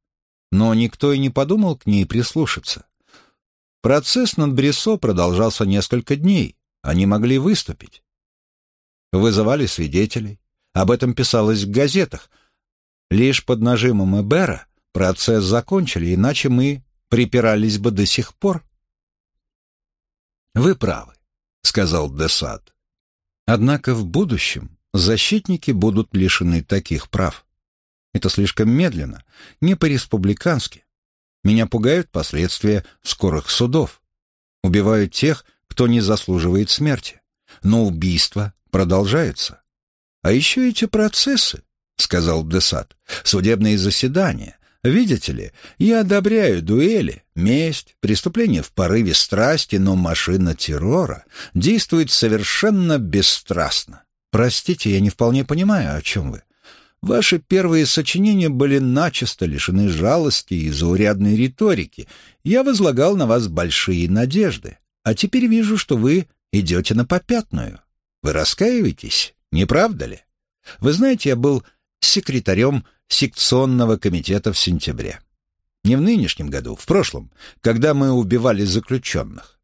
но никто и не подумал к ней прислушаться. Процесс над Бресо продолжался несколько дней, они могли выступить. Вызывали свидетелей, об этом писалось в газетах. Лишь под нажимом Эбера процесс закончили, иначе мы припирались бы до сих пор. «Вы правы», — сказал Десад. «Однако в будущем защитники будут лишены таких прав. Это слишком медленно, не по-республикански. Меня пугают последствия скорых судов. Убивают тех, кто не заслуживает смерти. Но убийства продолжаются. А еще эти процессы, — сказал Десад, — судебные заседания. Видите ли, я одобряю дуэли, месть, преступления в порыве страсти, но машина террора действует совершенно бесстрастно. Простите, я не вполне понимаю, о чем вы. Ваши первые сочинения были начисто лишены жалости и заурядной риторики. Я возлагал на вас большие надежды. А теперь вижу, что вы идете на попятную. Вы раскаиваетесь, не правда ли? Вы знаете, я был секретарем секционного комитета в сентябре. Не в нынешнем году, в прошлом, когда мы убивали заключенных.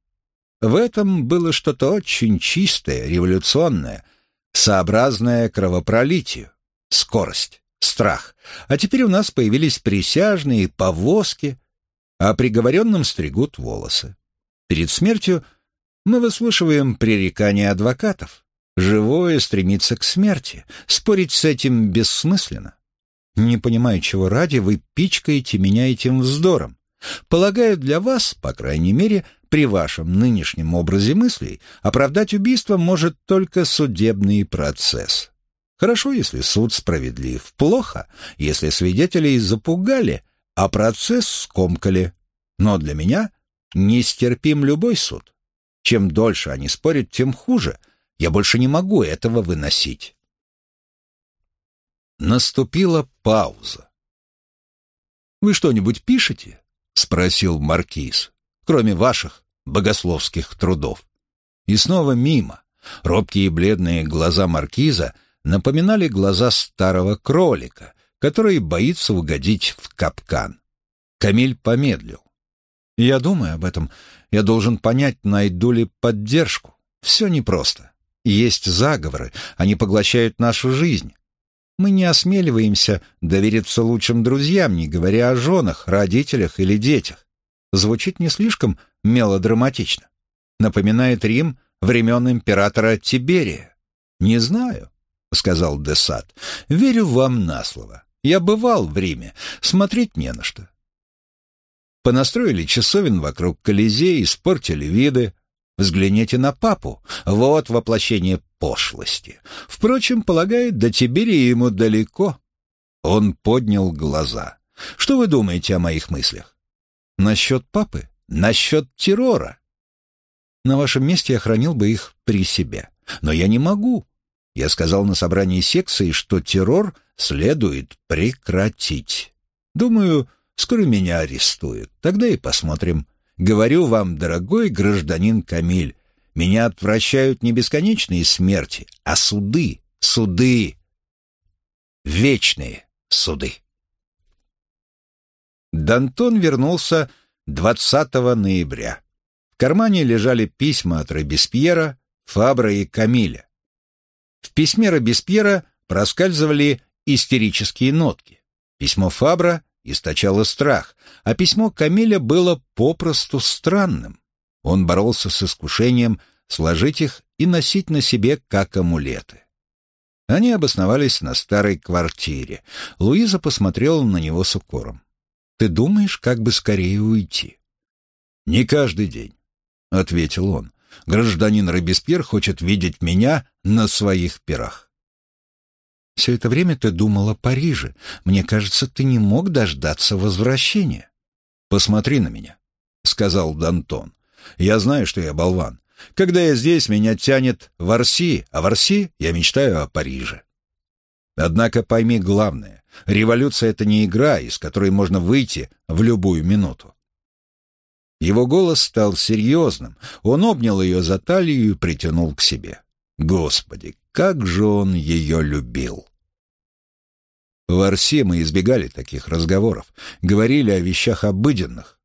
В этом было что-то очень чистое, революционное, сообразное кровопролитию скорость, страх. А теперь у нас появились присяжные, повозки, а приговоренным стригут волосы. Перед смертью мы выслушиваем пререкания адвокатов. Живое стремится к смерти. Спорить с этим бессмысленно. Не понимаю, чего ради вы пичкаете меня этим вздором. Полагаю, для вас, по крайней мере, при вашем нынешнем образе мыслей, оправдать убийство может только судебный процесс. Хорошо, если суд справедлив. Плохо, если свидетелей запугали, а процесс скомкали. Но для меня нестерпим любой суд. Чем дольше они спорят, тем хуже. Я больше не могу этого выносить. Наступила пауза. «Вы что-нибудь пишете?» — спросил Маркиз. «Кроме ваших богословских трудов». И снова мимо. Робкие бледные глаза Маркиза напоминали глаза старого кролика, который боится угодить в капкан. Камиль помедлил. «Я думаю об этом. Я должен понять, найду ли поддержку. Все непросто. Есть заговоры, они поглощают нашу жизнь. Мы не осмеливаемся довериться лучшим друзьям, не говоря о женах, родителях или детях. Звучит не слишком мелодраматично. Напоминает Рим времен императора Тиберия. Не знаю. — сказал Десад. «Верю вам на слово. Я бывал в Риме. Смотреть не на что. Понастроили часовен вокруг Колизея, испортили виды. Взгляните на папу. Вот воплощение пошлости. Впрочем, полагает, до Тиберии ему далеко». Он поднял глаза. «Что вы думаете о моих мыслях?» «Насчет папы? Насчет террора?» «На вашем месте я хранил бы их при себе. Но я не могу. Я сказал на собрании секции, что террор следует прекратить. Думаю, скоро меня арестуют. Тогда и посмотрим. Говорю вам, дорогой гражданин Камиль, меня отвращают не бесконечные смерти, а суды, суды, вечные суды. Дантон вернулся 20 ноября. В кармане лежали письма от Робеспьера, Фабра и Камиля. В письме Робеспьера проскальзывали истерические нотки. Письмо Фабра источало страх, а письмо Камиля было попросту странным. Он боролся с искушением сложить их и носить на себе как амулеты. Они обосновались на старой квартире. Луиза посмотрела на него с укором. «Ты думаешь, как бы скорее уйти?» «Не каждый день», — ответил он. Гражданин Робеспьер хочет видеть меня на своих пирах. Все это время ты думал о Париже. Мне кажется, ты не мог дождаться возвращения. Посмотри на меня, сказал Дантон. Я знаю, что я болван. Когда я здесь, меня тянет в Арси, а в Арси я мечтаю о Париже. Однако пойми главное. Революция — это не игра, из которой можно выйти в любую минуту. Его голос стал серьезным. Он обнял ее за талию и притянул к себе. Господи, как же он ее любил! В Арсе мы избегали таких разговоров, говорили о вещах обыденных.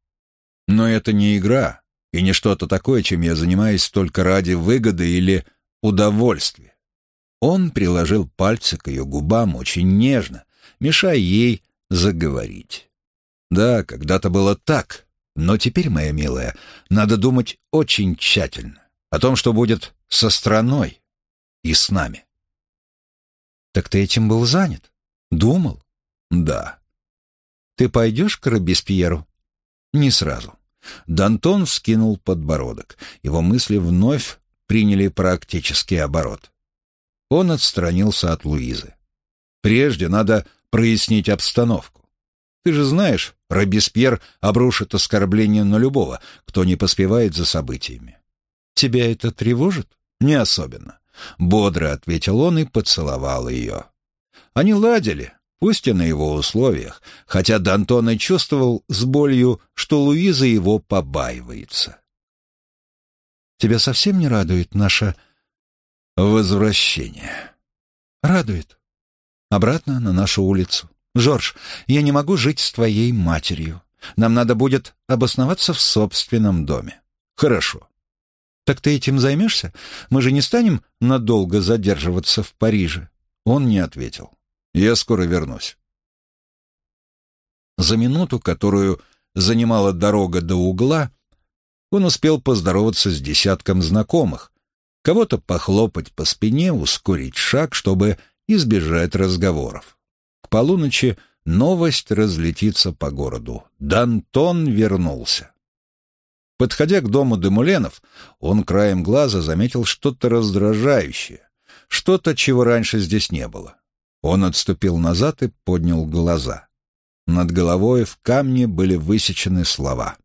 Но это не игра и не что-то такое, чем я занимаюсь только ради выгоды или удовольствия. Он приложил пальцы к ее губам очень нежно, мешая ей заговорить. Да, когда-то было так, но теперь, моя милая, надо думать очень тщательно о том, что будет со страной и с нами. Так ты этим был занят? Думал? Да. Ты пойдешь к Робеспьеру? Не сразу. Дантон вскинул подбородок. Его мысли вновь приняли практический оборот. Он отстранился от Луизы. Прежде надо прояснить обстановку. Ты же знаешь, Робеспьер обрушит оскорбление на любого, кто не поспевает за событиями. Тебя это тревожит? Не особенно. Бодро ответил он и поцеловал ее. Они ладили, пусть и на его условиях, хотя Д'Антон и чувствовал с болью, что Луиза его побаивается. «Тебя совсем не радует наше возвращение?» «Радует. Обратно на нашу улицу. Жорж, я не могу жить с твоей матерью. Нам надо будет обосноваться в собственном доме». «Хорошо. «Так ты этим займешься? Мы же не станем надолго задерживаться в Париже?» Он не ответил. «Я скоро вернусь». За минуту, которую занимала дорога до угла, он успел поздороваться с десятком знакомых, кого-то похлопать по спине, ускорить шаг, чтобы избежать разговоров. К полуночи новость разлетится по городу. Дантон вернулся. Подходя к дому Демуленов, он краем глаза заметил что-то раздражающее, что-то, чего раньше здесь не было. Он отступил назад и поднял глаза. Над головой в камне были высечены слова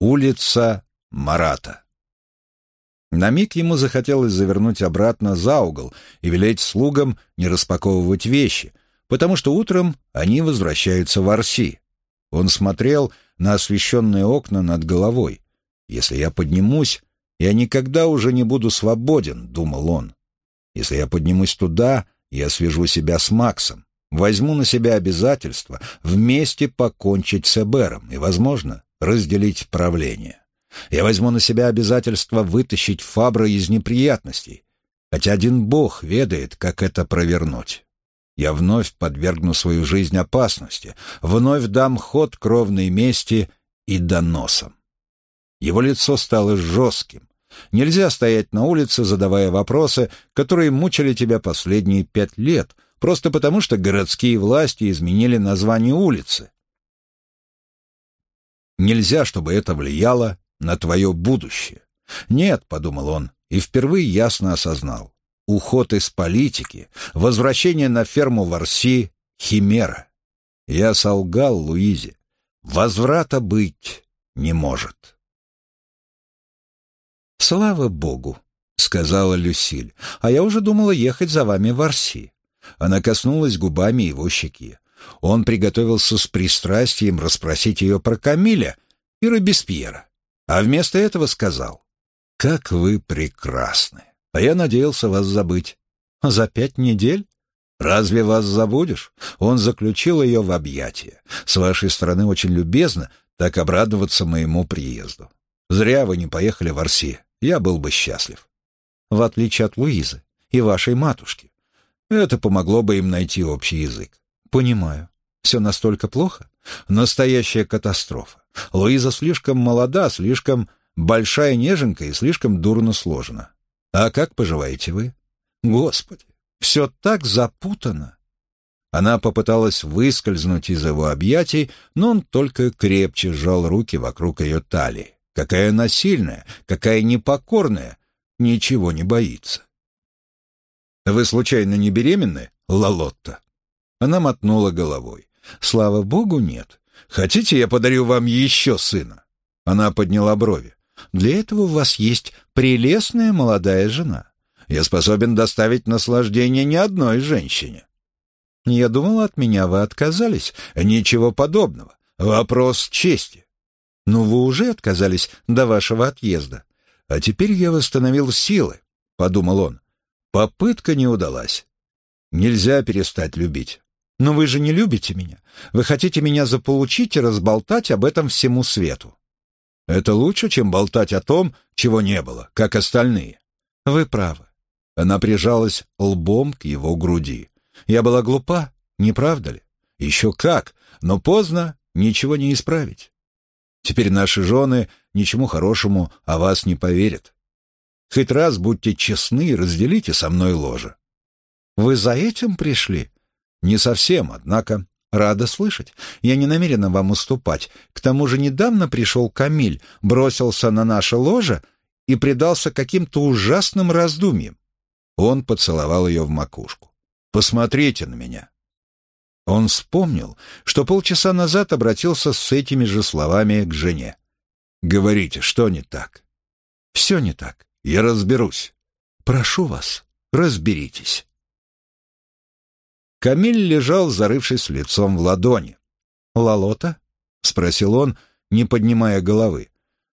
«Улица Марата». На миг ему захотелось завернуть обратно за угол и велеть слугам не распаковывать вещи, потому что утром они возвращаются в Арси. Он смотрел на освещенные окна над головой, «Если я поднимусь, я никогда уже не буду свободен», — думал он. «Если я поднимусь туда, я свяжу себя с Максом, возьму на себя обязательство вместе покончить с Эбером и, возможно, разделить правление. Я возьму на себя обязательство вытащить Фабра из неприятностей, хотя один бог ведает, как это провернуть. Я вновь подвергну свою жизнь опасности, вновь дам ход кровной мести и доносам. Его лицо стало жестким. Нельзя стоять на улице, задавая вопросы, которые мучили тебя последние пять лет, просто потому что городские власти изменили название улицы. Нельзя, чтобы это влияло на твое будущее. Нет, — подумал он, и впервые ясно осознал. Уход из политики, возвращение на ферму в Арси — химера. Я солгал Луизе. Возврата быть не может. «Слава богу», — сказала Люсиль, «а я уже думала ехать за вами в Арси». Она коснулась губами его щеки. Он приготовился с пристрастием расспросить ее про Камиля и Робеспьера, а вместо этого сказал, «Как вы прекрасны! А я надеялся вас забыть». «За пять недель?» «Разве вас забудешь?» Он заключил ее в объятия. «С вашей стороны очень любезно так обрадоваться моему приезду. Зря вы не поехали в Арси я был бы счастлив. В отличие от Луизы и вашей матушки. Это помогло бы им найти общий язык. Понимаю. Все настолько плохо? Настоящая катастрофа. Луиза слишком молода, слишком большая неженка и слишком дурно сложена. А как поживаете вы? Господи, все так запутано. Она попыталась выскользнуть из его объятий, но он только крепче сжал руки вокруг ее талии. Какая она сильная, какая непокорная, ничего не боится. «Вы случайно не беременны, Лалотта?» Она мотнула головой. «Слава богу, нет. Хотите, я подарю вам еще сына?» Она подняла брови. «Для этого у вас есть прелестная молодая жена. Я способен доставить наслаждение ни одной женщине». «Я думала, от меня вы отказались. Ничего подобного. Вопрос чести. Но вы уже отказались до вашего отъезда. А теперь я восстановил силы, — подумал он. Попытка не удалась. Нельзя перестать любить. Но вы же не любите меня. Вы хотите меня заполучить и разболтать об этом всему свету. Это лучше, чем болтать о том, чего не было, как остальные. Вы правы. Она прижалась лбом к его груди. Я была глупа, не правда ли? Еще как, но поздно, ничего не исправить. Теперь наши жены ничему хорошему о вас не поверят. Хоть раз будьте честны и разделите со мной ложе. Вы за этим пришли? Не совсем, однако. Рада слышать. Я не намерена вам уступать. К тому же недавно пришел Камиль, бросился на наше ложе и предался каким-то ужасным раздумьям. Он поцеловал ее в макушку. «Посмотрите на меня». Он вспомнил, что полчаса назад обратился с этими же словами к жене. «Говорите, что не так?» «Все не так. Я разберусь. Прошу вас, разберитесь». Камиль лежал, зарывшись лицом в ладони. «Лалота?» — спросил он, не поднимая головы.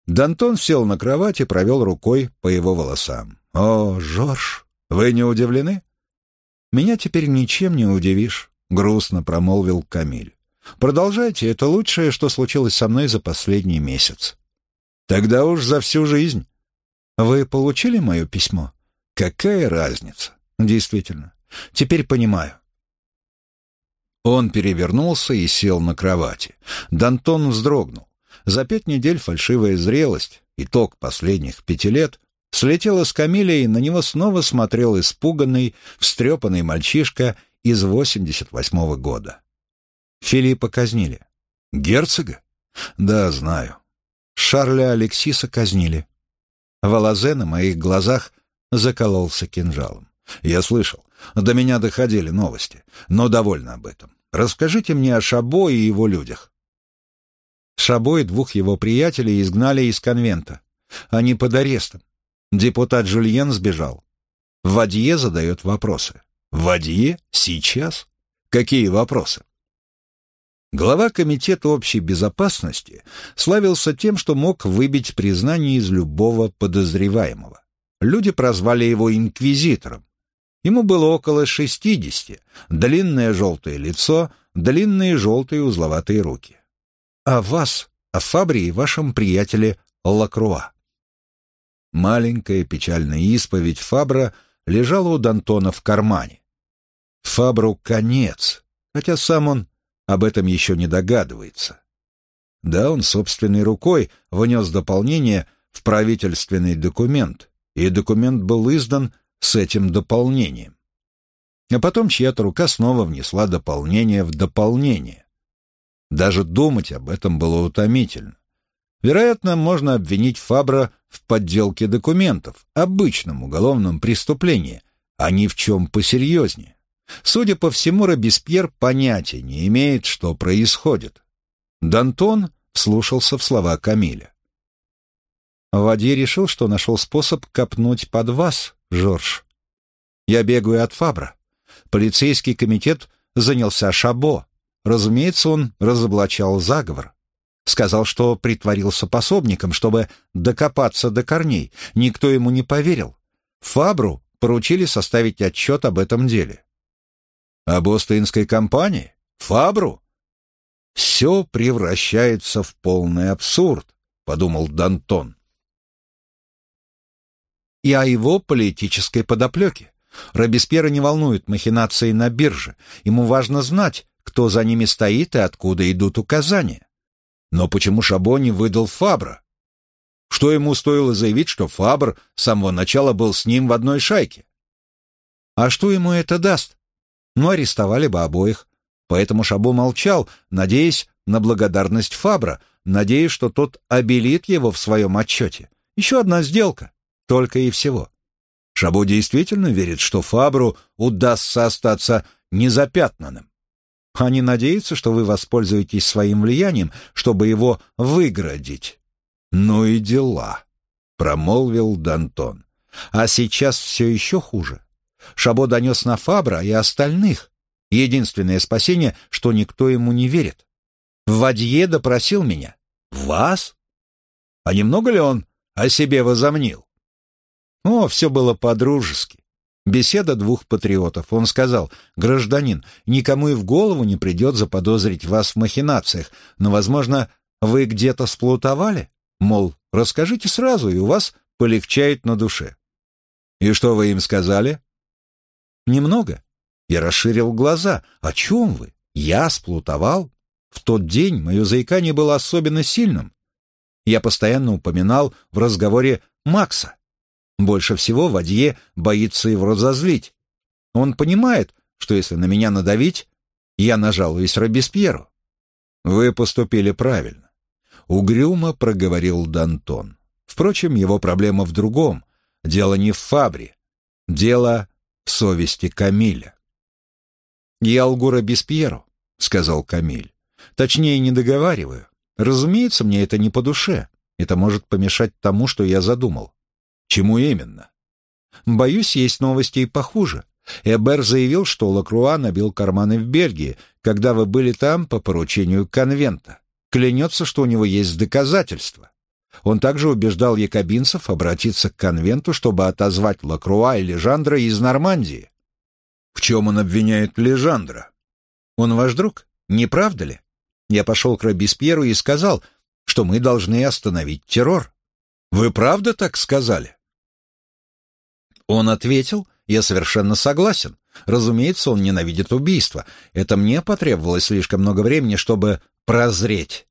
Дантон сел на кровать и провел рукой по его волосам. «О, Жорж, вы не удивлены?» «Меня теперь ничем не удивишь», — грустно промолвил Камиль. «Продолжайте, это лучшее, что случилось со мной за последний месяц». «Тогда уж за всю жизнь». «Вы получили мое письмо?» «Какая разница?» «Действительно. Теперь понимаю. Он перевернулся и сел на кровати. Дантон вздрогнул. За пять недель фальшивая зрелость, итог последних пяти лет, слетела с Камиля, и на него снова смотрел испуганный, встрепанный мальчишка из 88-го года. Филиппа казнили. Герцога? Да, знаю. Шарля Алексиса казнили. Валазе на моих глазах закололся кинжалом. Я слышал. До меня доходили новости, но довольно об этом. Расскажите мне о Шабо и его людях. Шабо и двух его приятелей изгнали из конвента. Они под арестом. Депутат Жюльен сбежал. Вадье задает вопросы. Вадье? Сейчас? Какие вопросы? Глава Комитета общей безопасности славился тем, что мог выбить признание из любого подозреваемого. Люди прозвали его инквизитором, Ему было около шестидесяти, длинное желтое лицо, длинные желтые узловатые руки. «А вас, о Фабре и вашем приятеле Лакруа». Маленькая печальная исповедь Фабра лежала у Д'Антона в кармане. Фабру конец, хотя сам он об этом еще не догадывается. Да, он собственной рукой внес дополнение в правительственный документ, и документ был издан с этим дополнением. А потом чья-то рука снова внесла дополнение в дополнение. Даже думать об этом было утомительно. Вероятно, можно обвинить Фабра в подделке документов, обычном уголовном преступлении, а ни в чем посерьезнее. Судя по всему, Робеспьер понятия не имеет, что происходит. Дантон вслушался в слова Камиля. Вадье решил, что нашел способ копнуть под вас, Жорж. Я бегаю от Фабра. Полицейский комитет занялся Шабо. Разумеется, он разоблачал заговор. Сказал, что притворился пособником, чтобы докопаться до корней. Никто ему не поверил. Фабру поручили составить отчет об этом деле. Об Остинской компании? Фабру? Все превращается в полный абсурд, подумал Дантон и о его политической подоплеке. Робеспьера не волнует махинации на бирже. Ему важно знать, кто за ними стоит и откуда идут указания. Но почему Шабо не выдал Фабра? Что ему стоило заявить, что Фабр с самого начала был с ним в одной шайке? А что ему это даст? Ну, арестовали бы обоих. Поэтому Шабо молчал, надеясь на благодарность Фабра, надеясь, что тот обелит его в своем отчете. Еще одна сделка. Только и всего. Шабу действительно верит, что Фабру удастся остаться незапятнанным. Они надеются, что вы воспользуетесь своим влиянием, чтобы его выградить. Ну и дела, промолвил Дантон. А сейчас все еще хуже. Шабо донес на Фабра и остальных. Единственное спасение, что никто ему не верит. Вадье допросил меня. Вас? А немного ли он о себе возомнил? О, все было по-дружески. Беседа двух патриотов. Он сказал, «Гражданин, никому и в голову не придет заподозрить вас в махинациях, но, возможно, вы где-то сплутовали? Мол, расскажите сразу, и у вас полегчает на душе». «И что вы им сказали?» «Немного». Я расширил глаза. «О чем вы? Я сплутовал?» В тот день мое заикание было особенно сильным. Я постоянно упоминал в разговоре Макса. Больше всего Вадье боится его разозлить. Он понимает, что если на меня надавить, я нажалуюсь Робеспьеру. Вы поступили правильно. Угрюмо проговорил Дантон. Впрочем, его проблема в другом. Дело не в Фабре. Дело совести Камиля. «Я лгу Робеспьеру», — сказал Камиль. «Точнее, не договариваю. Разумеется, мне это не по душе. Это может помешать тому, что я задумал. Чему именно? Боюсь, есть новости и похуже. Эбер заявил, что Лакруа набил карманы в Бельгии, когда вы были там по поручению конвента. Клянется, что у него есть доказательства. Он также убеждал якобинцев обратиться к конвенту, чтобы отозвать Лакруа и Лежандра из Нормандии. В чем он обвиняет Лежандра? Он ваш друг, не правда ли? Я пошел к Робеспьеру и сказал, что мы должны остановить террор. Вы правда так сказали? Он ответил, я совершенно согласен. Разумеется, он ненавидит убийство. Это мне потребовалось слишком много времени, чтобы прозреть.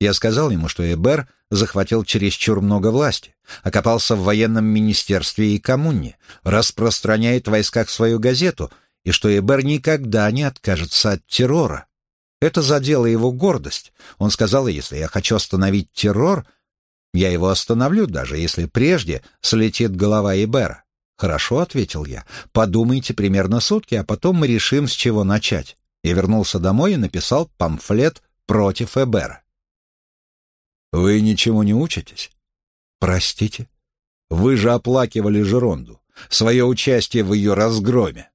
Я сказал ему, что Эбер захватил чересчур много власти, окопался в военном министерстве и коммуне, распространяет в войсках свою газету, и что Эбер никогда не откажется от террора. Это задело его гордость. Он сказал, если я хочу остановить террор, я его остановлю, даже если прежде слетит голова Эбера. «Хорошо», — ответил я. «Подумайте примерно сутки, а потом мы решим, с чего начать». Я вернулся домой и написал памфлет против Эбера. «Вы ничему не учитесь?» «Простите?» «Вы же оплакивали Жеронду, свое участие в ее разгроме».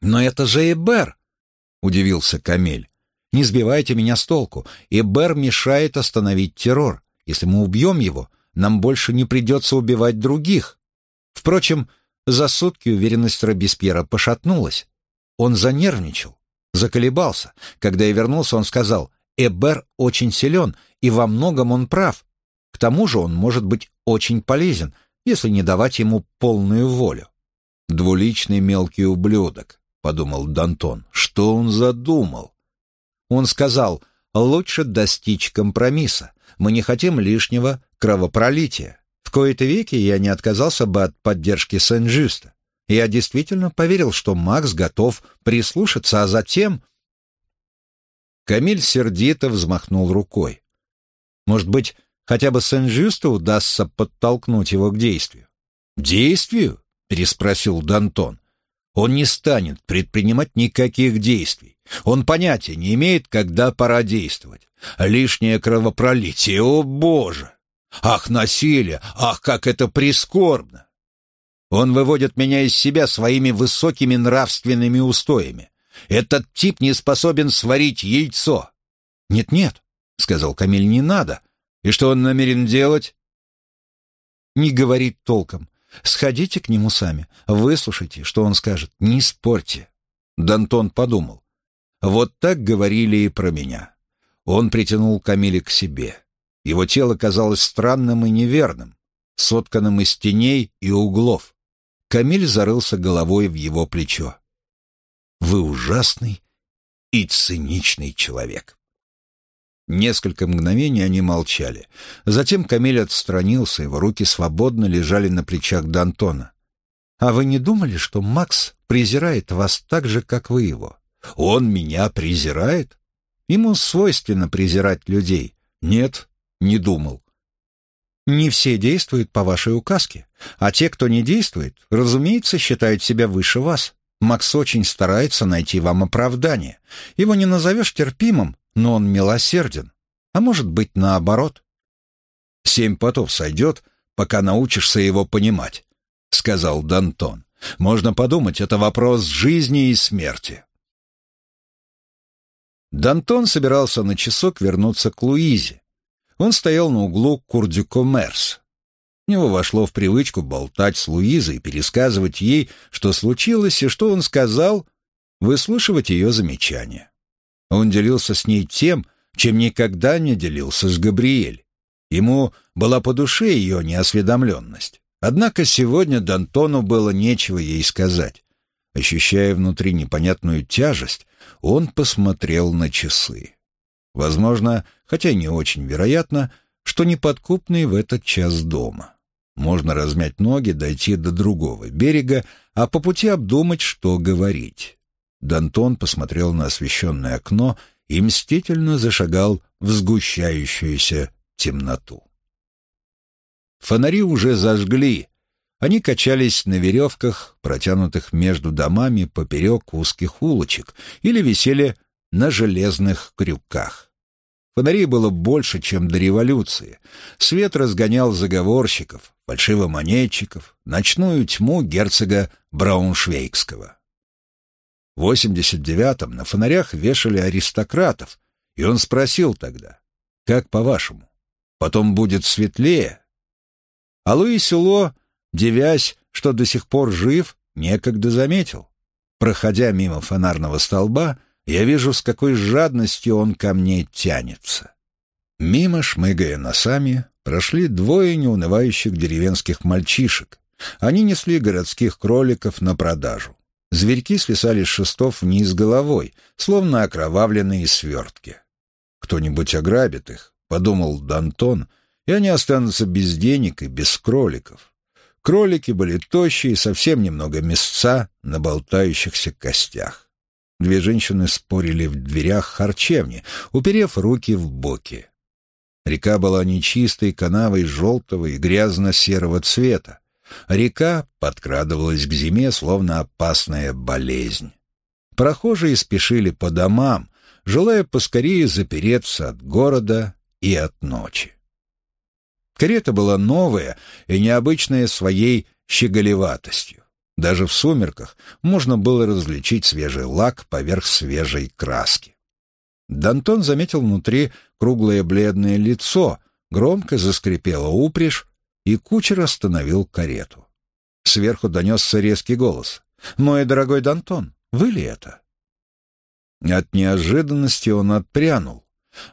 «Но это же Эбер!» — удивился Камель. «Не сбивайте меня с толку. Эбер мешает остановить террор. Если мы убьем его, нам больше не придется убивать других». Впрочем, за сутки уверенность Робеспьера пошатнулась. Он занервничал, заколебался. Когда я вернулся, он сказал, «Эбер очень силен, и во многом он прав. К тому же он может быть очень полезен, если не давать ему полную волю». «Двуличный мелкий ублюдок», — подумал Дантон. «Что он задумал?» Он сказал, «Лучше достичь компромисса. Мы не хотим лишнего кровопролития. В кои-то веки я не отказался бы от поддержки Сен-Жюста. Я действительно поверил, что Макс готов прислушаться, а затем... Камиль сердито взмахнул рукой. Может быть, хотя бы Сен-Жюсту удастся подтолкнуть его к действию? «Действию?» — переспросил Дантон. «Он не станет предпринимать никаких действий. Он понятия не имеет, когда пора действовать. Лишнее кровопролитие, о боже!» Ах, насилие! Ах, как это прискорбно! Он выводит меня из себя своими высокими нравственными устоями. Этот тип не способен сварить яйцо. «Нет-нет», — сказал Камиль, — «не надо». «И что он намерен делать?» «Не говорит толком. Сходите к нему сами, выслушайте, что он скажет, не спорьте». Дантон подумал. «Вот так говорили и про меня». Он притянул Камиля к себе. Его тело казалось странным и неверным, сотканным из теней и углов. Камиль зарылся головой в его плечо. «Вы ужасный и циничный человек». Несколько мгновений они молчали. Затем Камиль отстранился, его руки свободно лежали на плечах Д'Антона. «А вы не думали, что Макс презирает вас так же, как вы его?» «Он меня презирает?» «Ему свойственно презирать людей». «Нет, не думал. Не все действуют по вашей указке, а те, кто не действует, разумеется, считают себя выше вас. Макс очень старается найти вам оправдание. Его не назовешь терпимым, но он милосерден. А может быть, наоборот. «Семь потов сойдет, пока научишься его понимать», — сказал Дантон. «Можно подумать, это вопрос жизни и смерти». Дантон собирался на часок вернуться к Луизе, он стоял на углу Курдюкомерс. Него вошло в привычку болтать с Луизой пересказывать ей, что случилось и что он сказал, выслушивать ее замечания. Он делился с ней тем, чем никогда не делился с Габриэль. Ему была по душе ее неосведомленность. Однако сегодня Д'Антону было нечего ей сказать. Ощущая внутри непонятную тяжесть, он посмотрел на часы. Возможно, хотя не очень вероятно, что неподкупный в этот час дома. Можно размять ноги, дойти до другого берега, а по пути обдумать, что говорить. Дантон посмотрел на освещенное окно и мстительно зашагал в сгущающуюся темноту. Фонари уже зажгли. Они качались на веревках, протянутых между домами поперек узких улочек, или висели на железных крюках. Фонарей было больше, чем до революции. Свет разгонял заговорщиков, фальшивомонетчиков, ночную тьму герцога Брауншвейгского. В 89-м на фонарях вешали аристократов, и он спросил тогда, «Как по-вашему, потом будет светлее?» А Луи девясь, что до сих пор жив, некогда заметил. Проходя мимо фонарного столба, я вижу, с какой жадностью он ко мне тянется. Мимо, шмыгая носами, прошли двое неунывающих деревенских мальчишек. Они несли городских кроликов на продажу. Зверьки свисали с шестов вниз головой, словно окровавленные свертки. «Кто-нибудь ограбит их», — подумал Дантон, и они останутся без денег и без кроликов. Кролики были тощие, совсем немного мясца на болтающихся костях. Две женщины спорили в дверях харчевни, уперев руки в боки. Река была нечистой канавой желтого и грязно-серого цвета. Река подкрадывалась к зиме, словно опасная болезнь. Прохожие спешили по домам, желая поскорее запереться от города и от ночи. Карета была новая и необычная своей щеголеватостью. Даже в сумерках можно было различить свежий лак поверх свежей краски. Дантон заметил внутри круглое бледное лицо, громко заскрипела упряжь, и кучер остановил карету. Сверху донесся резкий голос. «Мой дорогой Дантон, вы ли это?» От неожиданности он отпрянул.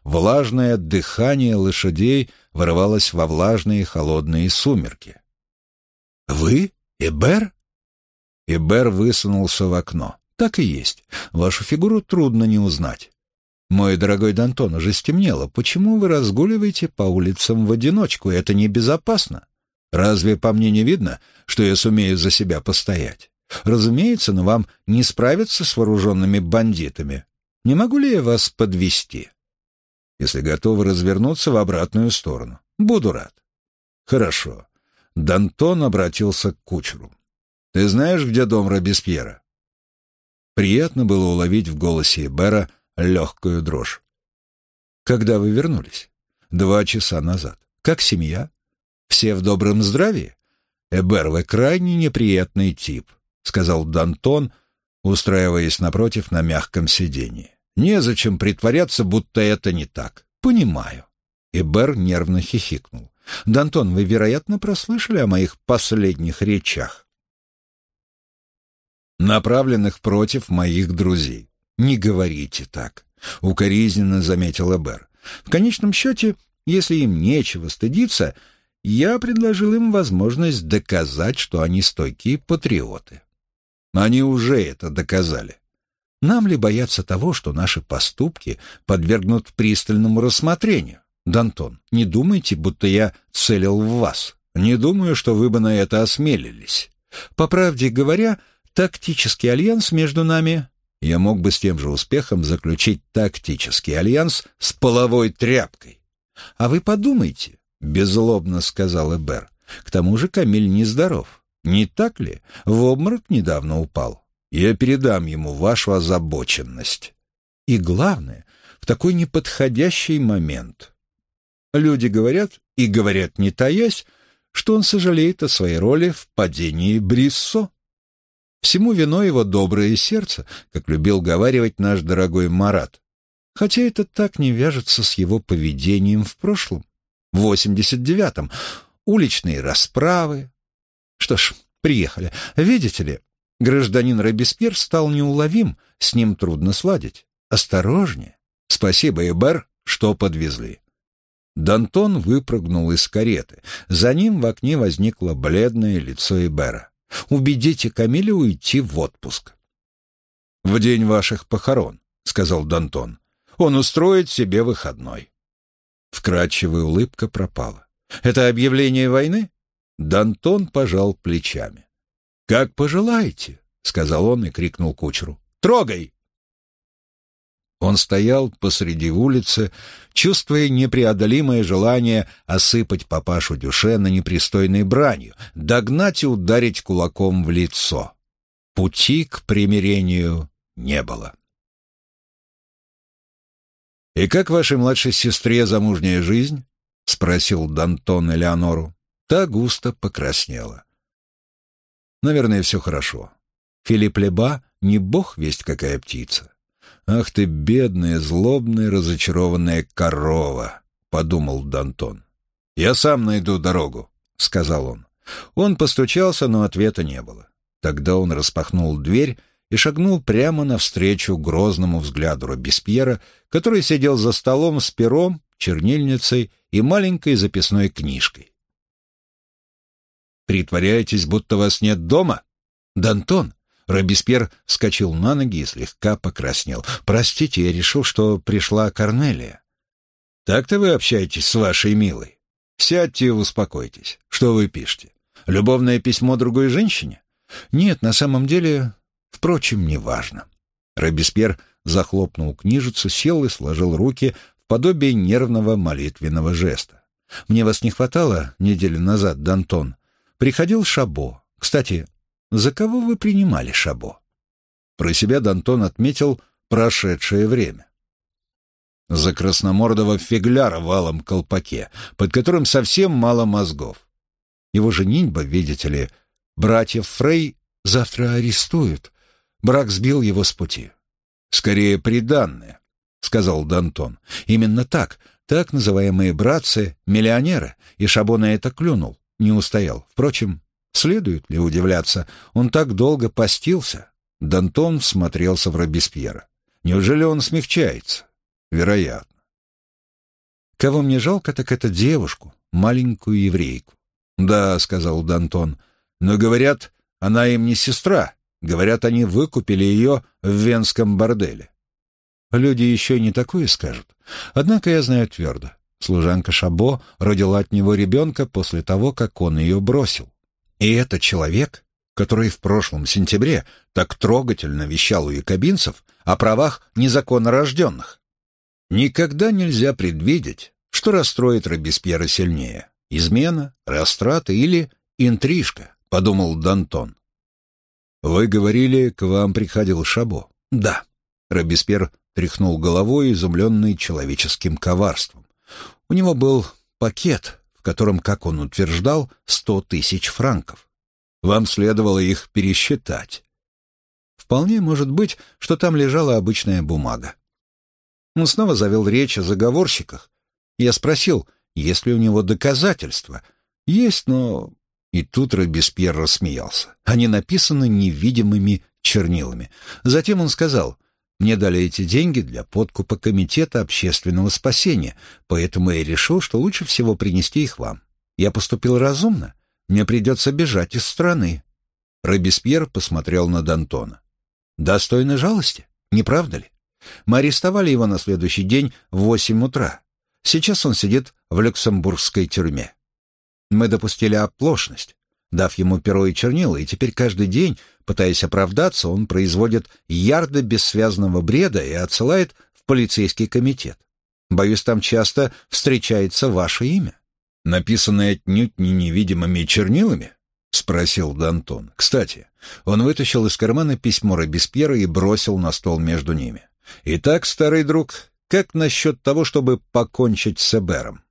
Влажное дыхание лошадей вырывалось во влажные холодные сумерки. «Вы? Эбер?» Эбер высунулся в окно. «Так и есть. Вашу фигуру трудно не узнать. «Мой дорогой Д'Антон, уже стемнело. Почему вы разгуливаете по улицам в одиночку? Это небезопасно. Разве по мне не видно, что я сумею за себя постоять? Разумеется, но вам не справиться с вооруженными бандитами. Не могу ли я вас подвести? Если готовы развернуться в обратную сторону, буду рад. Хорошо. Д'Антон обратился к кучеру. Ты знаешь, где дом Робеспьера? Приятно было уловить в голосе Бера легкую дрожь. «Когда вы вернулись?» «Два часа назад. Как семья?» «Все в добром здравии?» «Эбер, вы крайне неприятный тип», — сказал Дантон, устраиваясь напротив на мягком сиденье. «Незачем притворяться, будто это не так. Понимаю». Эбер нервно хихикнул. «Дантон, вы, вероятно, прослышали о моих последних речах, направленных против моих друзей. «Не говорите так», — укоризненно заметила Бер. «В конечном счете, если им нечего стыдиться, я предложил им возможность доказать, что они стойкие патриоты. Они уже это доказали. Нам ли бояться того, что наши поступки подвергнут пристальному рассмотрению? Дантон, не думайте, будто я целил в вас. Не думаю, что вы бы на это осмелились. По правде говоря, тактический альянс между нами я мог бы с тем же успехом заключить тактический альянс с половой тряпкой. А вы подумайте, — беззлобно сказал Эбер. К тому же Камиль нездоров. Не так ли? В обморок недавно упал. Я передам ему вашу озабоченность. И главное, в такой неподходящий момент. Люди говорят, и говорят не таясь, что он сожалеет о своей роли в падении Бриссо. Всему вино его доброе сердце, как любил говаривать наш дорогой Марат. Хотя это так не вяжется с его поведением в прошлом. В 89-м уличные расправы. Что ж, приехали. Видите ли, гражданин Робеспьер стал неуловим, с ним трудно сладить. Осторожнее. Спасибо, Эбер, что подвезли. Дантон выпрыгнул из кареты. За ним в окне возникло бледное лицо Эбера. «Убедите Камиля уйти в отпуск». «В день ваших похорон», — сказал Дантон. «Он устроит себе выходной». Вкрадчивая улыбка пропала. «Это объявление войны?» Дантон пожал плечами. «Как пожелаете», — сказал он и крикнул кучеру. «Трогай!» Он стоял посреди улицы, чувствуя непреодолимое желание осыпать папашу Дюшена непристойной бранью, догнать и ударить кулаком в лицо. Пути к примирению не было. «И как вашей младшей сестре замужняя жизнь?» — спросил Дантон Элеонору. Та густо покраснела. «Наверное, все хорошо. Филипп Леба не бог весть какая птица. «Ах ты, бедная, злобная, разочарованная корова!» — подумал Дантон. «Я сам найду дорогу», — сказал он. Он постучался, но ответа не было. Тогда он распахнул дверь и шагнул прямо навстречу грозному взгляду Робеспьера, который сидел за столом с пером, чернильницей и маленькой записной книжкой. «Притворяетесь, будто вас нет дома?» «Дантон, Робеспьер вскочил на ноги и слегка покраснел. «Простите, я решил, что пришла Корнелия». «Так-то вы общаетесь с вашей милой. Сядьте и успокойтесь. Что вы пишете? Любовное письмо другой женщине?» «Нет, на самом деле, впрочем, неважно». Робеспьер захлопнул книжицу, сел и сложил руки в подобие нервного молитвенного жеста. «Мне вас не хватало неделю назад, Дантон. Приходил Шабо. Кстати, за кого вы принимали Шабо? Про себя Дантон отметил прошедшее время. За красномордого фигляра в алом колпаке, под которым совсем мало мозгов. Его женитьба, видите ли, братьев Фрей завтра арестуют. Брак сбил его с пути. «Скорее приданное», — сказал Дантон. «Именно так, так называемые братцы — миллионеры, и Шабо на это клюнул, не устоял. Впрочем, Следует ли удивляться, он так долго постился? Дантон смотрелся в Робеспьера. Неужели он смягчается? Вероятно. Кого мне жалко, так это девушку, маленькую еврейку. «Да», — сказал Дантон, — «но, говорят, она им не сестра. Говорят, они выкупили ее в венском борделе». Люди еще не такое скажут. Однако я знаю твердо. Служанка Шабо родила от него ребенка после того, как он ее бросил. И это человек, который в прошлом сентябре так трогательно вещал у якобинцев о правах незаконно рожденных. Никогда нельзя предвидеть, что расстроит Робеспьера сильнее — измена, растрата или интрижка, — подумал Дантон. «Вы говорили, к вам приходил Шабо?» «Да». Робеспьер тряхнул головой, изумленный человеческим коварством. У него был пакет, котором, как он утверждал, сто тысяч франков. Вам следовало их пересчитать. Вполне может быть, что там лежала обычная бумага. Он снова завел речь о заговорщиках. Я спросил, есть ли у него доказательства. Есть, но... И тут Робеспьер рассмеялся. Они написаны невидимыми чернилами. Затем он сказал, мне дали эти деньги для подкупа Комитета общественного спасения, поэтому я решил, что лучше всего принести их вам. Я поступил разумно. Мне придется бежать из страны». Робеспьер посмотрел на Д'Антона. «Достойно жалости, не правда ли? Мы арестовали его на следующий день в восемь утра. Сейчас он сидит в люксембургской тюрьме. Мы допустили оплошность дав ему перо и чернила, и теперь каждый день, пытаясь оправдаться, он производит ярды бессвязного бреда и отсылает в полицейский комитет. Боюсь, там часто встречается ваше имя. Написанное отнюдь не невидимыми чернилами? — спросил Д'Антон. Кстати, он вытащил из кармана письмо Робеспьера и бросил на стол между ними. «Итак, старый друг, как насчет того, чтобы покончить с Эбером?»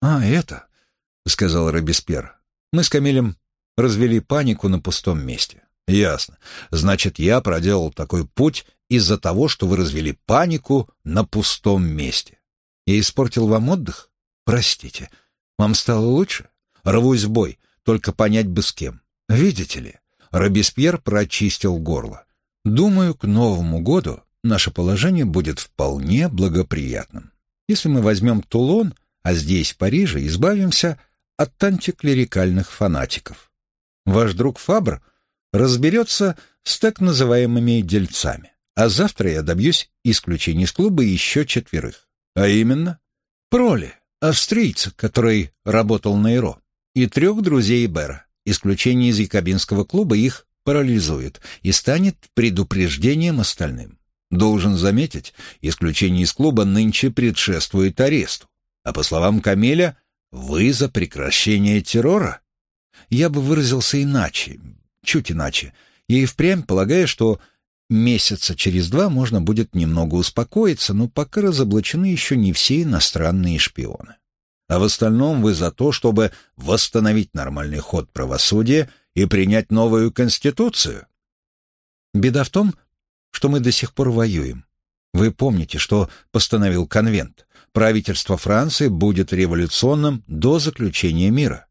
«А, это...» — сказал Робеспьер. Мы с Камилем развели панику на пустом месте. Ясно. Значит, я проделал такой путь из-за того, что вы развели панику на пустом месте. Я испортил вам отдых? Простите. Вам стало лучше? Рвусь в бой, только понять бы с кем. Видите ли, Робеспьер прочистил горло. Думаю, к Новому году наше положение будет вполне благоприятным. Если мы возьмем Тулон, а здесь, в Париже, избавимся от антиклерикальных фанатиков. Ваш друг Фабр разберется с так называемыми дельцами, а завтра я добьюсь исключения из клуба еще четверых. А именно, Проли, австрийца, который работал на Иро, и трех друзей Бера. Исключение из якобинского клуба их парализует и станет предупреждением остальным. Должен заметить, исключение из клуба нынче предшествует аресту. А по словам Камиля, вы за прекращение террора? Я бы выразился иначе, чуть иначе. Я и впрямь полагаю, что месяца через два можно будет немного успокоиться, но пока разоблачены еще не все иностранные шпионы. А в остальном вы за то, чтобы восстановить нормальный ход правосудия и принять новую конституцию? Беда в том, что мы до сих пор воюем. Вы помните, что постановил конвент. Правительство Франции будет революционным до заключения мира.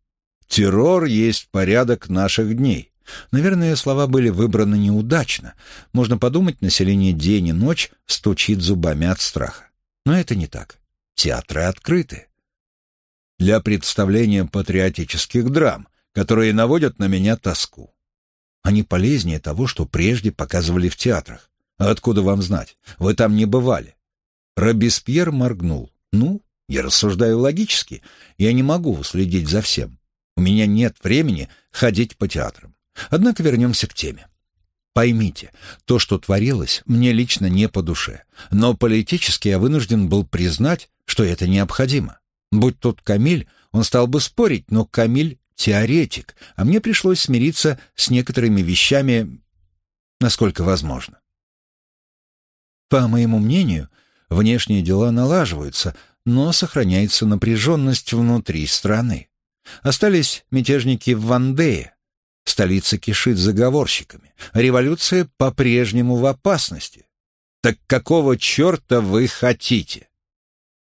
Террор есть порядок наших дней. Наверное, слова были выбраны неудачно. Можно подумать, население день и ночь стучит зубами от страха. Но это не так. Театры открыты. Для представления патриотических драм, которые наводят на меня тоску. Они полезнее того, что прежде показывали в театрах. Откуда вам знать? Вы там не бывали. Робеспьер моргнул. Ну, я рассуждаю логически. Я не могу следить за всем. У меня нет времени ходить по театрам. Однако вернемся к теме. Поймите, то, что творилось, мне лично не по душе, но политически я вынужден был признать, что это необходимо. Будь тот Камиль, он стал бы спорить, но Камиль — теоретик, а мне пришлось смириться с некоторыми вещами, насколько возможно. По моему мнению, внешние дела налаживаются, но сохраняется напряженность внутри страны. Остались мятежники в Вандее. Столица кишит заговорщиками. Революция по-прежнему в опасности. Так какого черта вы хотите?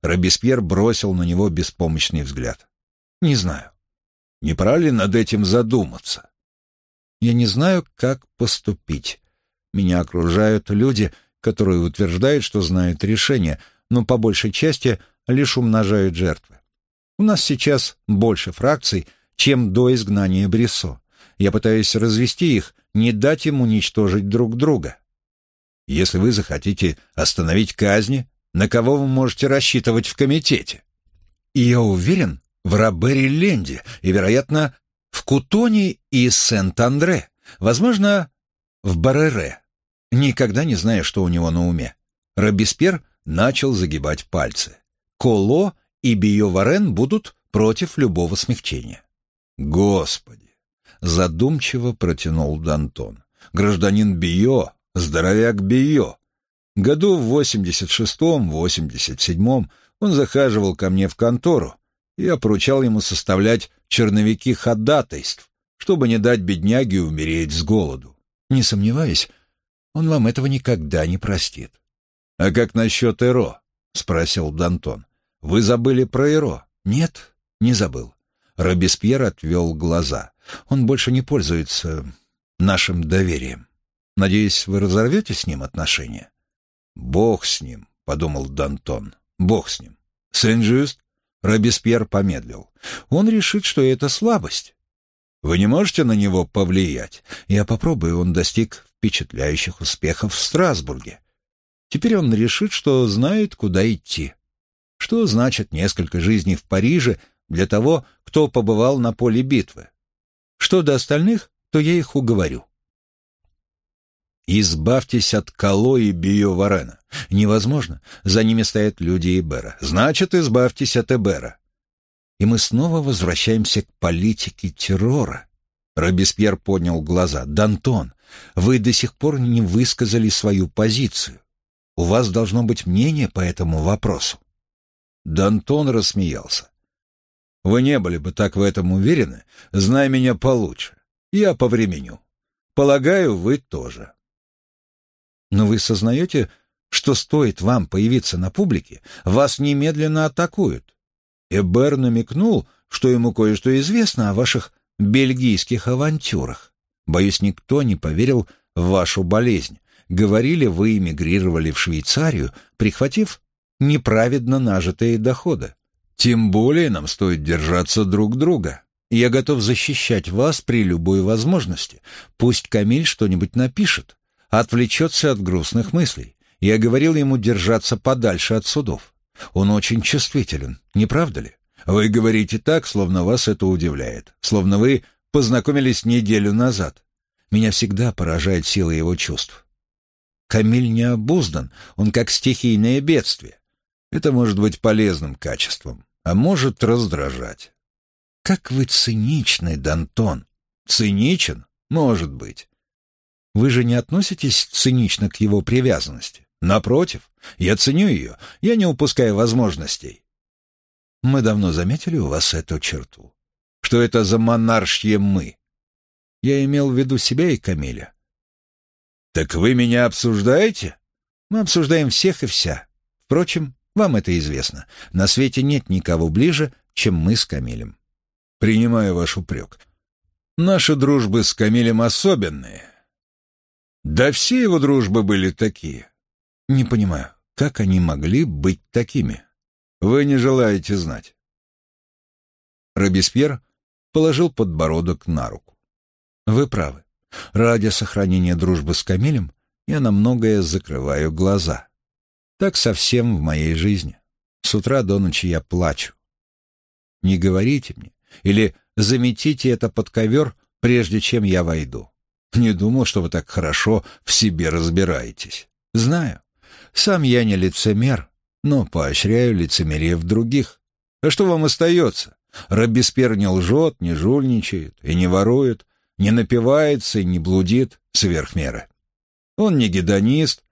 Робеспьер бросил на него беспомощный взгляд. Не знаю. Не пора ли над этим задуматься? Я не знаю, как поступить. Меня окружают люди, которые утверждают, что знают решение, но по большей части лишь умножают жертвы. У нас сейчас больше фракций, чем до изгнания Брисо. Я пытаюсь развести их, не дать им уничтожить друг друга. Если вы захотите остановить казни, на кого вы можете рассчитывать в комитете? И я уверен в Робере Ленде и, вероятно, в Кутоне и Сент-Андре, возможно, в Барере никогда не зная, что у него на уме. Робеспьер начал загибать пальцы. Коло и Био-Варен будут против любого смягчения. Господи! Задумчиво протянул Дантон. Гражданин Био, здоровяк Био. Году в 86-м, 87-м он захаживал ко мне в контору. Я поручал ему составлять черновики ходатайств, чтобы не дать бедняге умереть с голоду. Не сомневаюсь, он вам этого никогда не простит. — А как насчет Эро? — спросил Дантон. — Вы забыли про Эро? — Нет, не забыл. Робеспьер отвел глаза. Он больше не пользуется нашим доверием. Надеюсь, вы разорвете с ним отношения? — Бог с ним, — подумал Дантон. — Бог с ним. — Сен-Жюст? Робеспьер помедлил. Он решит, что это слабость. Вы не можете на него повлиять? Я попробую, он достиг впечатляющих успехов в Страсбурге. Теперь он решит, что знает, куда идти. Что значит несколько жизней в Париже для того, кто побывал на поле битвы? Что до остальных, то я их уговорю. Избавьтесь от Кало и Био Варена. Невозможно. За ними стоят люди Эбера. Значит, избавьтесь от Эбера. И мы снова возвращаемся к политике террора. Робеспьер поднял глаза. «Дантон, вы до сих пор не высказали свою позицию. У вас должно быть мнение по этому вопросу». Дантон рассмеялся. «Вы не были бы так в этом уверены, зная меня получше. Я повременю. Полагаю, вы тоже». «Но вы сознаете, что стоит вам появиться на публике, вас немедленно атакуют. Эбер намекнул, что ему кое-что известно о ваших бельгийских авантюрах. Боюсь, никто не поверил в вашу болезнь. Говорили, вы эмигрировали в Швейцарию, прихватив неправедно нажитые доходы. Тем более нам стоит держаться друг друга. Я готов защищать вас при любой возможности. Пусть Камиль что-нибудь напишет, отвлечется от грустных мыслей. Я говорил ему держаться подальше от судов. Он очень чувствителен, не правда ли? Вы говорите так, словно вас это удивляет, словно вы познакомились неделю назад. Меня всегда поражает сила его чувств. Камиль не обуздан, он как стихийное бедствие. Это может быть полезным качеством, а может раздражать. Как вы циничный, Дантон. Циничен? Может быть. Вы же не относитесь цинично к его привязанности. Напротив, я ценю ее, я не упускаю возможностей. Мы давно заметили у вас эту черту. Что это за монаршье «мы»? Я имел в виду себя и Камиля. «Так вы меня обсуждаете?» «Мы обсуждаем всех и вся. Впрочем, вам это известно. На свете нет никого ближе, чем мы с Камилем». «Принимаю ваш упрек. Наши дружбы с Камилем особенные». «Да все его дружбы были такие». «Не понимаю, как они могли быть такими?» «Вы не желаете знать». Робеспьер положил подбородок на руку. «Вы правы. Ради сохранения дружбы с Камилем я на многое закрываю глаза. Так совсем в моей жизни. С утра до ночи я плачу. Не говорите мне или заметите это под ковер, прежде чем я войду. Не думал, что вы так хорошо в себе разбираетесь. Знаю. Сам я не лицемер, но поощряю лицемерие в других. А что вам остается? Робеспьер не лжет, не жульничает и не ворует, не напивается и не блудит сверх меры. Он не гедонист,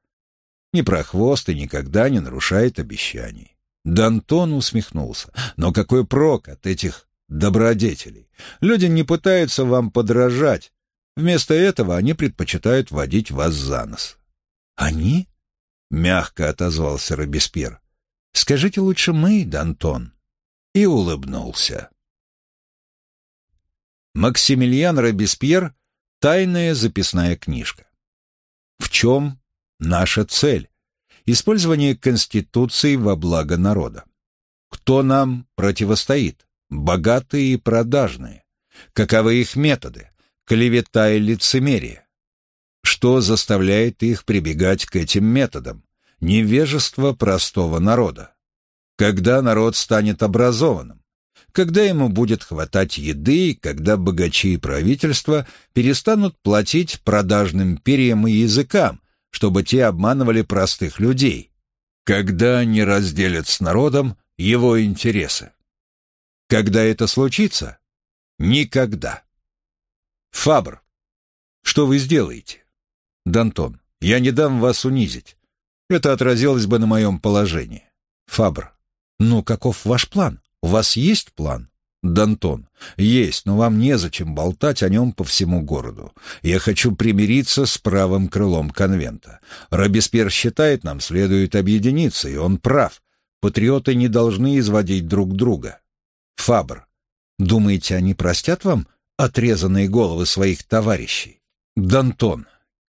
не прохвост и никогда не нарушает обещаний. Дантон усмехнулся. Но какой прок от этих добродетелей? Люди не пытаются вам подражать. Вместо этого они предпочитают водить вас за нос. «Они?» — мягко отозвался Робеспьер. «Скажите лучше мы, Дантон». И улыбнулся. Максимилиан Робеспьер «Тайная записная книжка». В чем наша цель? Использование Конституции во благо народа. Кто нам противостоит? Богатые и продажные. Каковы их методы? Клевета и лицемерие. Что заставляет их прибегать к этим методам? Невежество простого народа. Когда народ станет образованным? когда ему будет хватать еды, когда богачи и правительства перестанут платить продажным перьям и языкам, чтобы те обманывали простых людей, когда они разделят с народом его интересы. Когда это случится? Никогда. Фабр, что вы сделаете? Дантон, я не дам вас унизить. Это отразилось бы на моем положении. Фабр, ну каков ваш план? У вас есть план? Дантон. Есть, но вам незачем болтать о нем по всему городу. Я хочу примириться с правым крылом конвента. Робеспьер считает, нам следует объединиться, и он прав. Патриоты не должны изводить друг друга. Фабр. Думаете, они простят вам отрезанные головы своих товарищей? Дантон.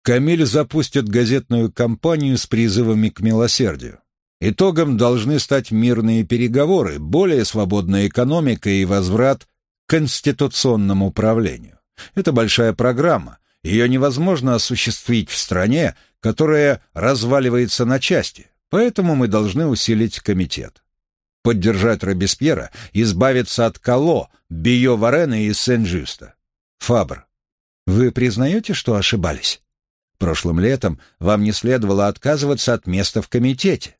Камиль запустит газетную кампанию с призывами к милосердию. Итогом должны стать мирные переговоры, более свободная экономика и возврат к конституционному управлению. Это большая программа. Ее невозможно осуществить в стране, которая разваливается на части. Поэтому мы должны усилить комитет. Поддержать Робеспьера, избавиться от Кало, Био Варена и Сен-Жюста. Фабр, вы признаете, что ошибались? Прошлым летом вам не следовало отказываться от места в комитете.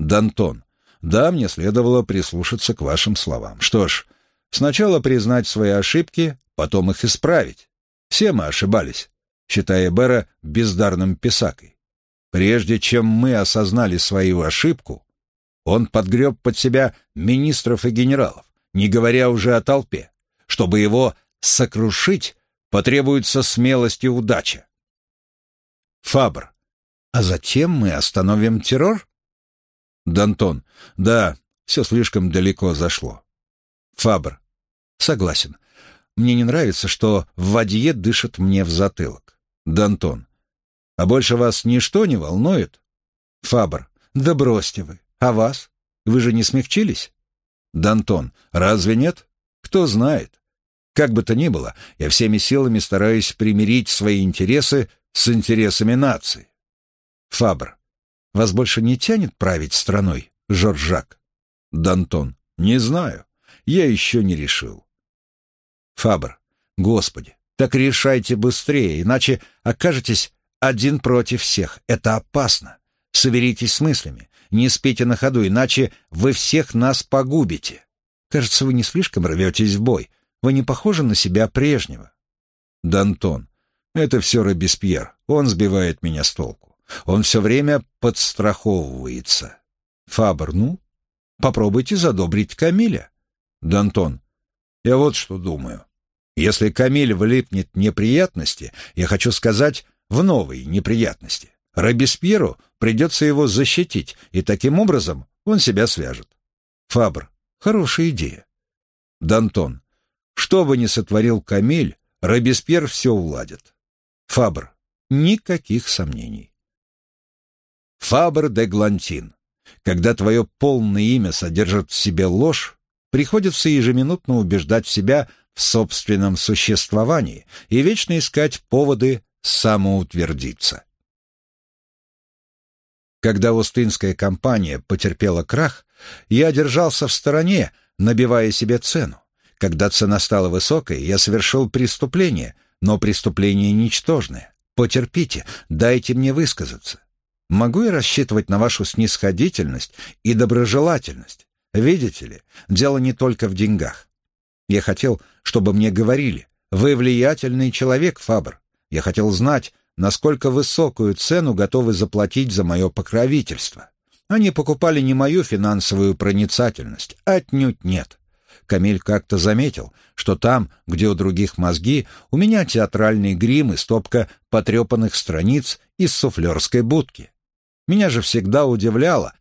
Дантон. Да, мне следовало прислушаться к вашим словам. Что ж, сначала признать свои ошибки, потом их исправить. Все мы ошибались, считая Бера бездарным писакой. Прежде чем мы осознали свою ошибку, он подгреб под себя министров и генералов, не говоря уже о толпе. Чтобы его сокрушить, потребуется смелость и удача. Фабр. А затем мы остановим террор? Дантон. Да, Все слишком далеко зашло. Фабр. Согласен. Мне не нравится, что в воде дышит мне в затылок. Дантон. А больше вас ничто не волнует? Фабр. Да бросьте вы. А вас? Вы же не смягчились? Дантон. Разве нет? Кто знает. Как бы то ни было, я всеми силами стараюсь примирить свои интересы с интересами нации. Фабр. Вас больше не тянет править страной, Жоржак? Дантон. Не знаю. Я еще не решил. Фабр. Господи, так решайте быстрее, иначе окажетесь один против всех. Это опасно. Соберитесь с мыслями. Не спите на ходу, иначе вы всех нас погубите. Кажется, вы не слишком рветесь в бой. Вы не похожи на себя прежнего. Дантон. Это все Робеспьер. Он сбивает меня с толку. Он все время подстраховывается. Фабр, ну, попробуйте задобрить Камиля. Дантон. Я вот что думаю. Если Камиль влипнет в неприятности, я хочу сказать, в новые неприятности. Робеспьеру придется его защитить, и таким образом он себя свяжет. Фабр. Хорошая идея. Дантон. Что бы ни сотворил Камиль, Робеспьер все уладит. Фабр. Никаких сомнений. Фабр де Глантин. Когда твое полное имя содержит в себе ложь, приходится ежеминутно убеждать себя в собственном существовании и вечно искать поводы самоутвердиться. Когда Устинская компания потерпела крах, я держался в стороне, набивая себе цену. Когда цена стала высокой, я совершил преступление, но преступление ничтожное. Потерпите, дайте мне высказаться. Могу я рассчитывать на вашу снисходительность и доброжелательность? Видите ли, дело не только в деньгах. Я хотел, чтобы мне говорили, вы влиятельный человек, Фабр. Я хотел знать, насколько высокую цену готовы заплатить за мое покровительство. Они покупали не мою финансовую проницательность, отнюдь нет. Камиль как-то заметил, что там, где у других мозги, у меня театральный грим и стопка потрепанных страниц из суфлерской будки. Меня же всегда удивляло,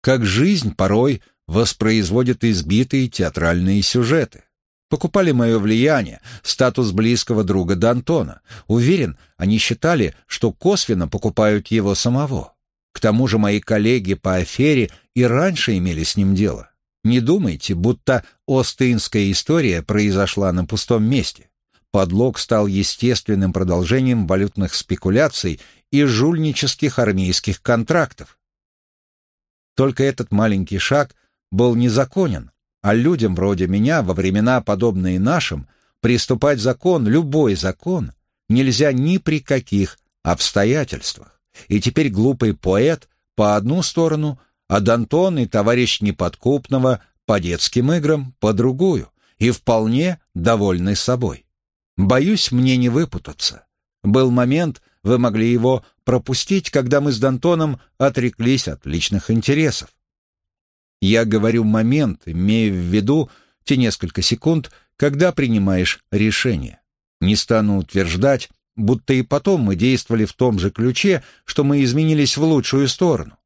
как жизнь порой воспроизводит избитые театральные сюжеты. Покупали мое влияние, статус близкого друга Д'Антона. Уверен, они считали, что косвенно покупают его самого. К тому же мои коллеги по афере и раньше имели с ним дело. Не думайте, будто Остинская история произошла на пустом месте. Подлог стал естественным продолжением валютных спекуляций и жульнических армейских контрактов. Только этот маленький шаг был незаконен, а людям вроде меня во времена, подобные нашим, приступать закон, любой закон, нельзя ни при каких обстоятельствах. И теперь глупый поэт по одну сторону, а Дантон и товарищ Неподкупного по детским играм по другую, и вполне довольны собой. Боюсь, мне не выпутаться. Был момент, вы могли его пропустить, когда мы с Дантоном отреклись от личных интересов. Я говорю момент, имея в виду те несколько секунд, когда принимаешь решение. Не стану утверждать, будто и потом мы действовали в том же ключе, что мы изменились в лучшую сторону.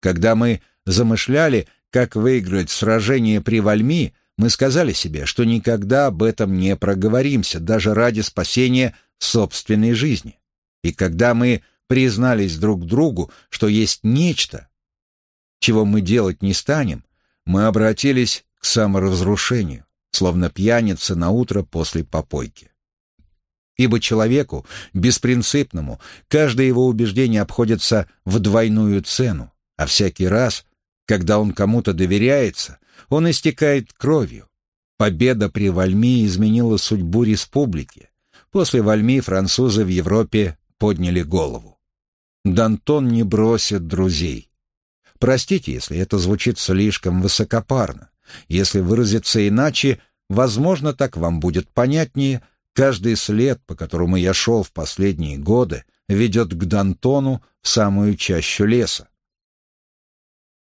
Когда мы замышляли, как выиграть сражение при Вальми, мы сказали себе, что никогда об этом не проговоримся, даже ради спасения собственной жизни. И когда мы признались друг другу, что есть нечто, чего мы делать не станем, мы обратились к саморазрушению, словно пьяница на утро после попойки. Ибо человеку, беспринципному, каждое его убеждение обходится в двойную цену, а всякий раз, когда он кому-то доверяется, он истекает кровью. Победа при Вальми изменила судьбу республики. После Вальми французы в Европе подняли голову. Дантон не бросит друзей. Простите, если это звучит слишком высокопарно. Если выразиться иначе, возможно, так вам будет понятнее, каждый след, по которому я шел в последние годы, ведет к Дантону в самую чащу леса.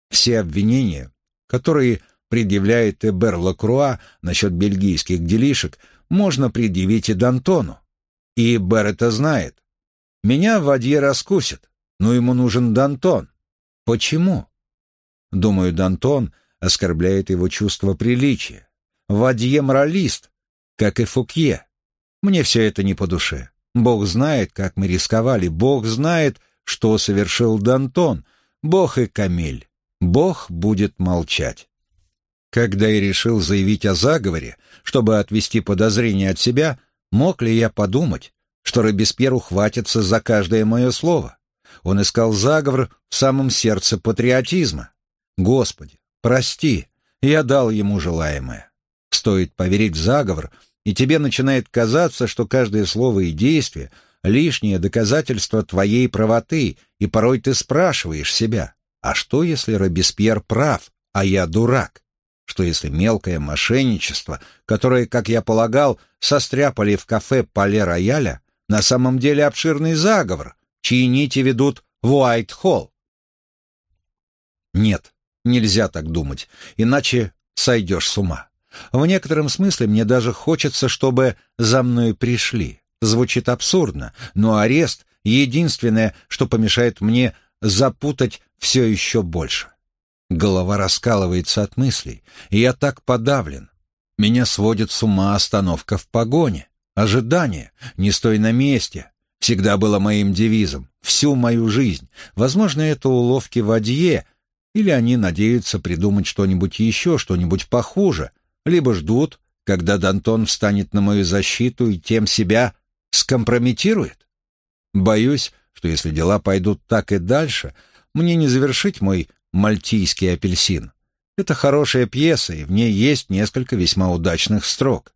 Все обвинения, которые предъявляет Эбер Лакруа насчет бельгийских делишек, можно предъявить и Дантону. И Эбер это знает. Меня Вадье раскусит, но ему нужен Дантон. Почему? Думаю, Дантон оскорбляет его чувство приличия. Вадье моралист, как и Фукье. Мне все это не по душе. Бог знает, как мы рисковали. Бог знает, что совершил Дантон. Бог и Камиль. Бог будет молчать. Когда я решил заявить о заговоре, чтобы отвести подозрения от себя, мог ли я подумать, что Робеспьер ухватится за каждое мое слово? Он искал заговор в самом сердце патриотизма. Господи, прости, я дал ему желаемое. Стоит поверить в заговор, и тебе начинает казаться, что каждое слово и действие — лишнее доказательство твоей правоты, и порой ты спрашиваешь себя, а что, если Робеспьер прав, а я дурак? Что если мелкое мошенничество, которое, как я полагал, состряпали в кафе Пале-Рояля, на самом деле обширный заговор, чьи нити ведут в Уайт-Холл? Нет, нельзя так думать, иначе сойдешь с ума. В некотором смысле мне даже хочется, чтобы за мной пришли. Звучит абсурдно, но арест — единственное, что помешает мне запутать все еще больше. Голова раскалывается от мыслей, и я так подавлен. Меня сводит с ума остановка в погоне. Ожидание, не стой на месте, всегда было моим девизом, всю мою жизнь. Возможно, это уловки в Адье, или они надеются придумать что-нибудь еще, что-нибудь похуже, либо ждут, когда Дантон встанет на мою защиту и тем себя скомпрометирует. Боюсь, что если дела пойдут так и дальше, мне не завершить мой «Мальтийский апельсин». Это хорошая пьеса, и в ней есть несколько весьма удачных строк.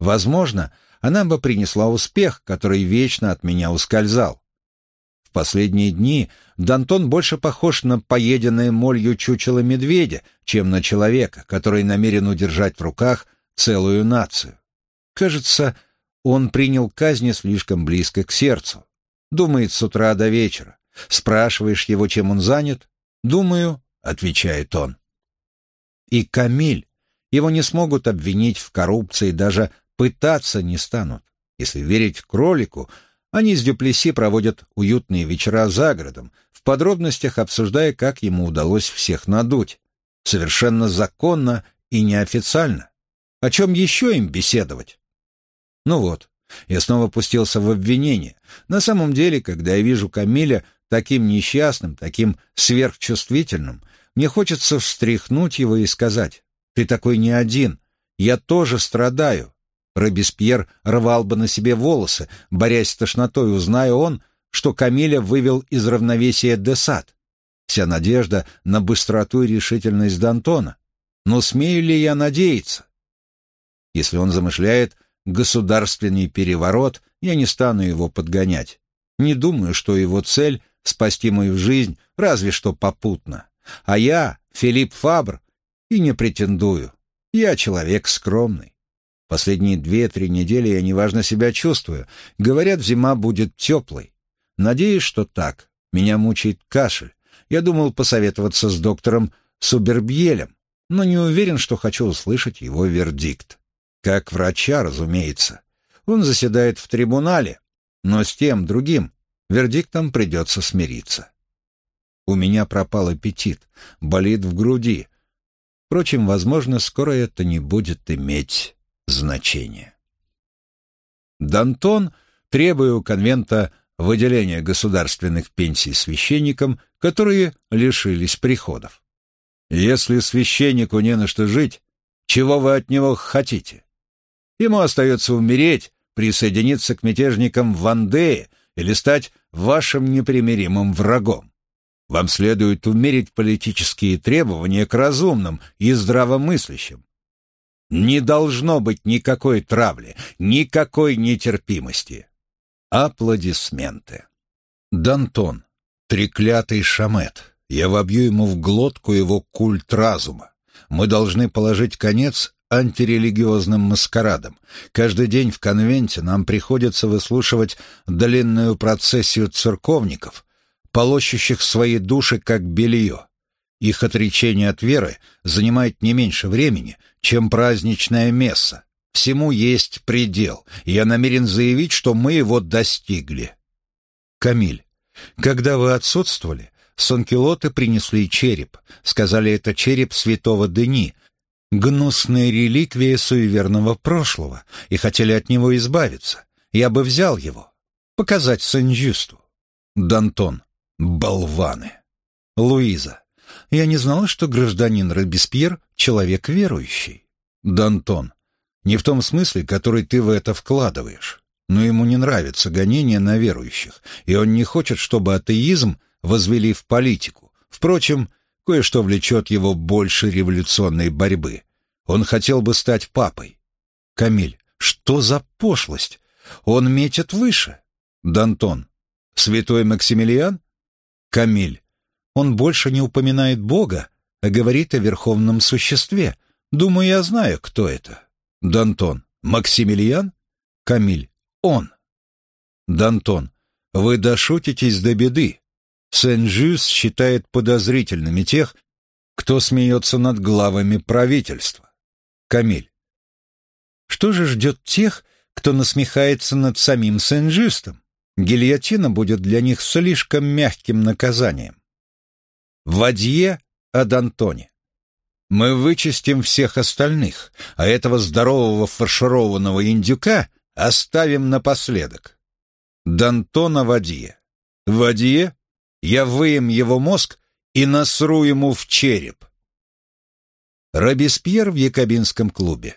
Возможно, она бы принесла успех, который вечно от меня ускользал. В последние дни Дантон больше похож на поеденное молью чучело медведя, чем на человека, который намерен удержать в руках целую нацию. Кажется, он принял казни слишком близко к сердцу. Думает с утра до вечера. Спрашиваешь его, чем он занят? «Думаю», — отвечает он. И Камиль. Его не смогут обвинить в коррупции, даже пытаться не станут. Если верить кролику, они с Дюплеси проводят уютные вечера за городом, в подробностях обсуждая, как ему удалось всех надуть. Совершенно законно и неофициально. О чем еще им беседовать? Ну вот, я снова пустился в обвинение. На самом деле, когда я вижу Камиля таким несчастным, таким сверхчувствительным, мне хочется встряхнуть его и сказать, «Ты такой не один, я тоже страдаю, Робеспьер рвал бы на себе волосы, борясь с тошнотой, узная он, что Камиля вывел из равновесия Десад. Вся надежда на быстроту и решительность Д'Антона. Но смею ли я надеяться? Если он замышляет государственный переворот, я не стану его подгонять. Не думаю, что его цель — спасти мою жизнь, разве что попутно. А я, Филипп Фабр, и не претендую. Я человек скромный. Последние две-три недели я неважно себя чувствую. Говорят, зима будет теплой. Надеюсь, что так. Меня мучает кашель. Я думал посоветоваться с доктором Субербьелем, но не уверен, что хочу услышать его вердикт. Как врача, разумеется. Он заседает в трибунале, но с тем другим вердиктом придется смириться. У меня пропал аппетит, болит в груди. Впрочем, возможно, скоро это не будет иметь значение. Дантон, требуя у конвента выделения государственных пенсий священникам, которые лишились приходов. Если священнику не на что жить, чего вы от него хотите? Ему остается умереть, присоединиться к мятежникам в Вандее или стать вашим непримиримым врагом. Вам следует умерить политические требования к разумным и здравомыслящим, не должно быть никакой травли, никакой нетерпимости. Аплодисменты. Дантон, треклятый шамет, я вобью ему в глотку его культ разума. Мы должны положить конец антирелигиозным маскарадам. Каждый день в конвенте нам приходится выслушивать длинную процессию церковников, полощущих свои души как белье. Их отречение от веры занимает не меньше времени, чем праздничное месса. Всему есть предел, я намерен заявить, что мы его достигли. Камиль, когда вы отсутствовали, Сонкелоты принесли череп. Сказали, это череп святого Дени, гнусная реликвия суеверного прошлого, и хотели от него избавиться. Я бы взял его, показать Сен-Жюсту. Дантон. Болваны. Луиза. Я не знала, что гражданин Робеспьер — человек верующий. Дантон. Не в том смысле, который ты в это вкладываешь. Но ему не нравится гонение на верующих, и он не хочет, чтобы атеизм возвели в политику. Впрочем, кое-что влечет его больше революционной борьбы. Он хотел бы стать папой. Камиль, что за пошлость? Он метит выше. Дантон. Святой Максимилиан? Камиль. Он больше не упоминает Бога, а говорит о верховном существе. Думаю, я знаю, кто это. Дантон. Максимилиан? Камиль. Он. Дантон. Вы дошутитесь до беды. Сен-Жюс считает подозрительными тех, кто смеется над главами правительства. Камиль. Что же ждет тех, кто насмехается над самим Сен-Жюстом? Гильотина будет для них слишком мягким наказанием. Вадье ад Антоне. Мы вычистим всех остальных, а этого здорового фаршированного индюка оставим напоследок. Д'Антона Вадье. Вадье я выем его мозг и насру ему в череп. Робеспьер в Якобинском клубе.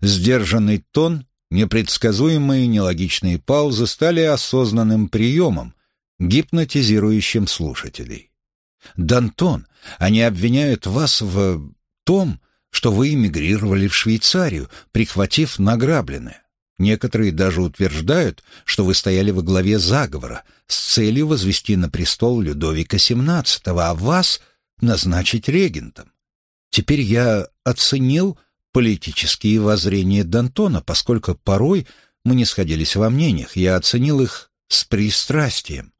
Сдержанный тон, непредсказуемые нелогичные паузы стали осознанным приемом, гипнотизирующим слушателей. «Дантон, они обвиняют вас в том, что вы эмигрировали в Швейцарию, прихватив награбленное. Некоторые даже утверждают, что вы стояли во главе заговора с целью возвести на престол Людовика XVII, а вас назначить регентом. Теперь я оценил политические воззрения Д'Антона, поскольку порой мы не сходились во мнениях, я оценил их с пристрастием.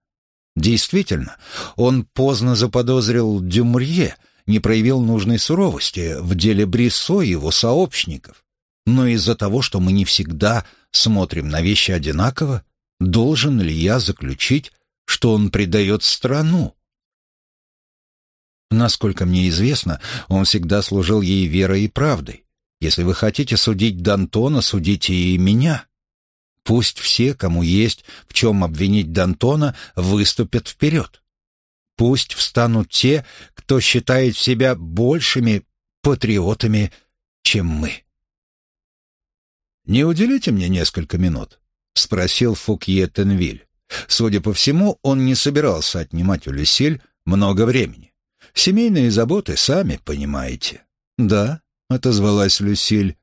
Действительно, он поздно заподозрил Дюмрье, не проявил нужной суровости в деле Бриссо и его сообщников но из-за того, что мы не всегда смотрим на вещи одинаково, должен ли я заключить, что он предает страну? Насколько мне известно, он всегда служил ей верой и правдой. Если вы хотите судить Д'Антона, судите и меня. Пусть все, кому есть в чем обвинить Д'Антона, выступят вперед. Пусть встанут те, кто считает себя большими патриотами, чем мы. «Не уделите мне несколько минут?» — спросил Фукье Тенвиль. Судя по всему, он не собирался отнимать у Люсиль много времени. «Семейные заботы, сами понимаете». «Да», — отозвалась Люсиль.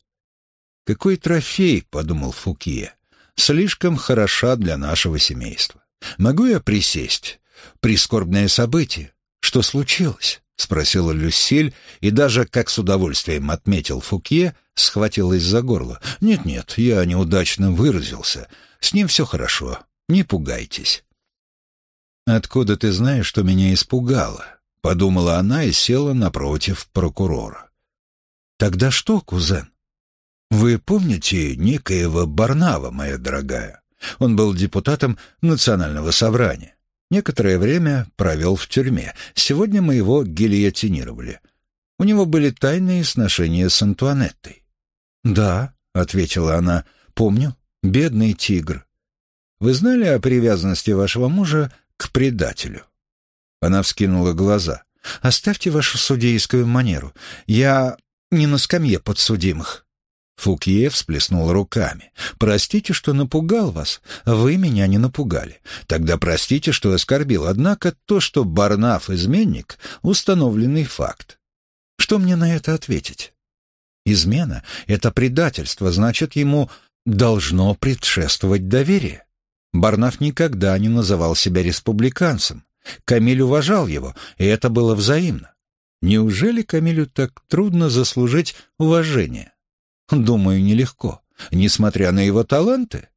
«Какой трофей», — подумал Фукье, — «слишком хороша для нашего семейства. Могу я присесть? Прискорбное событие. Что случилось?» — спросила Люсиль, и даже, как с удовольствием отметил Фукье, схватилась за горло. «Нет-нет, я неудачно выразился. С ним все хорошо. Не пугайтесь». «Откуда ты знаешь, что меня испугало?» — подумала она и села напротив прокурора. «Тогда что, кузен?» «Вы помните некоего Барнава, моя дорогая? Он был депутатом национального собрания. Некоторое время провел в тюрьме. Сегодня мы его гильотинировали. У него были тайные сношения с Антуанеттой. «Да», — ответила она, — «помню. Бедный тигр. Вы знали о привязанности вашего мужа к предателю?» Она вскинула глаза. «Оставьте вашу судейскую манеру. Я не на скамье подсудимых». Фукье всплеснул руками. «Простите, что напугал вас. Вы меня не напугали. Тогда простите, что оскорбил. Однако то, что Барнаф — изменник, — установленный факт. Что мне на это ответить? Измена — это предательство, значит, ему должно предшествовать доверие. Барнаф никогда не называл себя республиканцем. Камиль уважал его, и это было взаимно. Неужели Камилю так трудно заслужить уважение? Думаю, нелегко, несмотря на его таланты.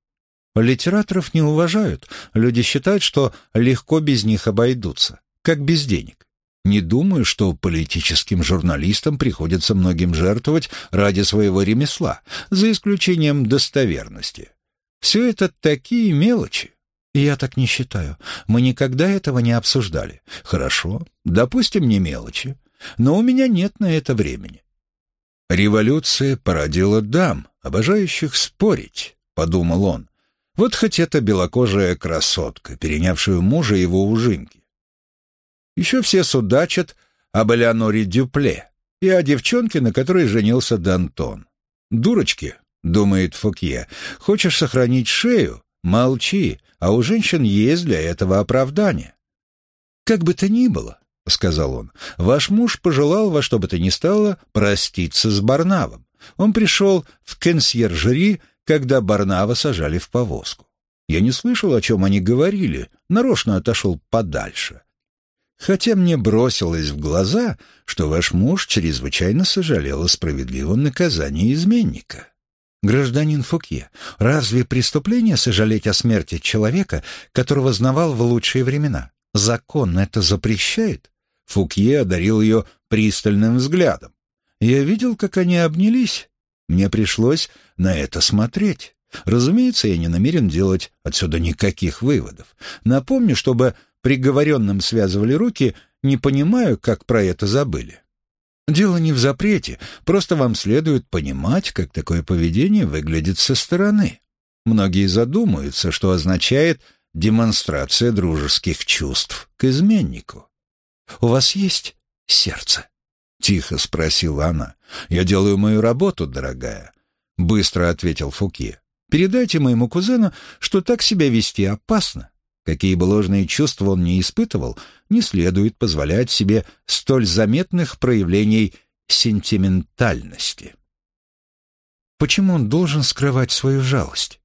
Литераторов не уважают, люди считают, что легко без них обойдутся, как без денег. Не думаю, что политическим журналистам приходится многим жертвовать ради своего ремесла, за исключением достоверности. Все это такие мелочи. Я так не считаю. Мы никогда этого не обсуждали. Хорошо, допустим, не мелочи. Но у меня нет на это времени. Революция породила дам, обожающих спорить, подумал он. Вот хоть эта белокожая красотка, перенявшую мужа его ужимки. Еще все судачат об Элеоноре Дюпле и о девчонке, на которой женился Д'Антон. «Дурочки», — думает Фокье, — «хочешь сохранить шею? Молчи, а у женщин есть для этого оправдание». «Как бы то ни было», — сказал он, — «ваш муж пожелал во что бы то ни стало проститься с Барнавом. Он пришел в консьержери, когда Барнава сажали в повозку. Я не слышал, о чем они говорили, нарочно отошел подальше. Хотя мне бросилось в глаза, что ваш муж чрезвычайно сожалел о справедливом наказании изменника. Гражданин Фукье, разве преступление сожалеть о смерти человека, которого знавал в лучшие времена? Закон это запрещает? Фукье одарил ее пристальным взглядом. Я видел, как они обнялись. Мне пришлось на это смотреть. Разумеется, я не намерен делать отсюда никаких выводов. Напомню, чтобы приговоренным связывали руки, не понимаю, как про это забыли. Дело не в запрете, просто вам следует понимать, как такое поведение выглядит со стороны. Многие задумаются, что означает демонстрация дружеских чувств к изменнику. «У вас есть сердце?» — тихо спросила она. «Я делаю мою работу, дорогая», — быстро ответил Фуке. «Передайте моему кузену, что так себя вести опасно. Какие бы ложные чувства он ни испытывал, не следует позволять себе столь заметных проявлений сентиментальности». Почему он должен скрывать свою жалость?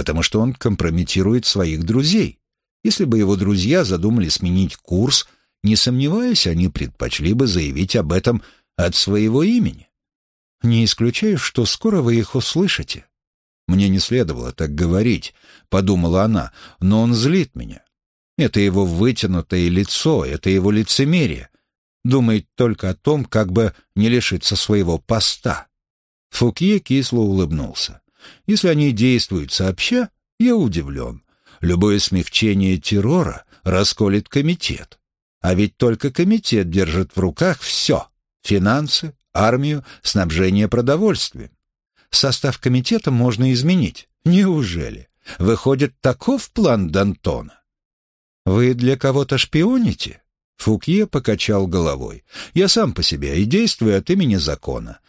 Потому что он компрометирует своих друзей. Если бы его друзья задумали сменить курс — не сомневаюсь, они предпочли бы заявить об этом от своего имени. Не исключаю, что скоро вы их услышите. Мне не следовало так говорить, подумала она, но он злит меня. Это его вытянутое лицо, это его лицемерие. Думает только о том, как бы не лишиться своего поста. Фукье кисло улыбнулся. Если они действуют сообща, я удивлен. Любое смягчение террора расколет комитет. А ведь только комитет держит в руках все — финансы, армию, снабжение продовольствием. Состав комитета можно изменить. Неужели? Выходит, таков план Д'Антона? Вы для кого-то шпионите? Фукье покачал головой. Я сам по себе и действую от имени закона.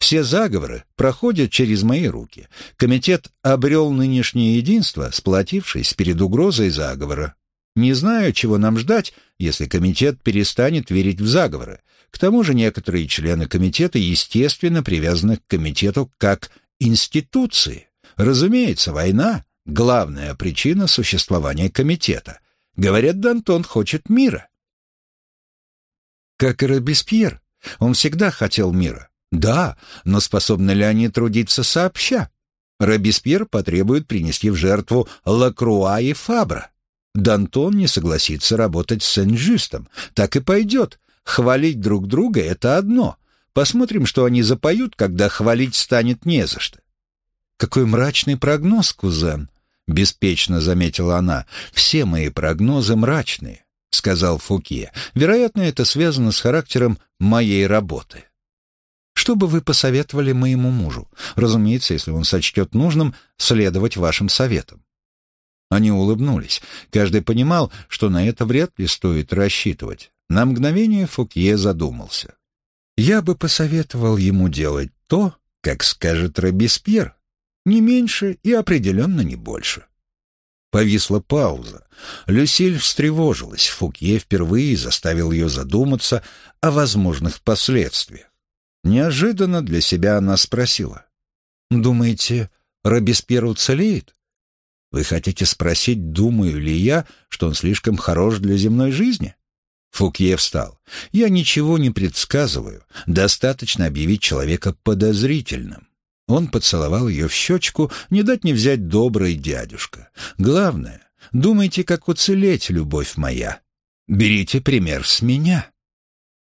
Все заговоры проходят через мои руки. Комитет обрел нынешнее единство, сплотившись перед угрозой заговора. Не знаю, чего нам ждать, если комитет перестанет верить в заговоры. К тому же некоторые члены комитета, естественно, привязаны к комитету как институции. Разумеется, война — главная причина существования комитета. Говорят, Д'Антон хочет мира. Как и Робеспьер. Он всегда хотел мира. Да, но способны ли они трудиться сообща? Робеспьер потребует принести в жертву Лакруа и Фабра. Дантон не согласится работать с Сен-Жюстом. Так и пойдет. Хвалить друг друга — это одно. Посмотрим, что они запоют, когда хвалить станет не за что. «Какой мрачный прогноз, кузен!» — беспечно заметила она. «Все мои прогнозы мрачные», — сказал Фуке. «Вероятно, это связано с характером моей работы». «Что бы вы посоветовали моему мужу? Разумеется, если он сочтет нужным следовать вашим советам». Они улыбнулись. Каждый понимал, что на это вряд ли стоит рассчитывать. На мгновение Фукье задумался. «Я бы посоветовал ему делать то, как скажет Робеспьер. Не меньше и определенно не больше». Повисла пауза. Люсиль встревожилась. Фукье впервые заставил ее задуматься о возможных последствиях. Неожиданно для себя она спросила. «Думаете, Робеспьер уцелеет?» Вы хотите спросить, думаю ли я, что он слишком хорош для земной жизни? Фукье встал. Я ничего не предсказываю. Достаточно объявить человека подозрительным. Он поцеловал ее в щечку, не дать не взять добрый дядюшка. Главное, думайте, как уцелеть, любовь моя. Берите пример с меня.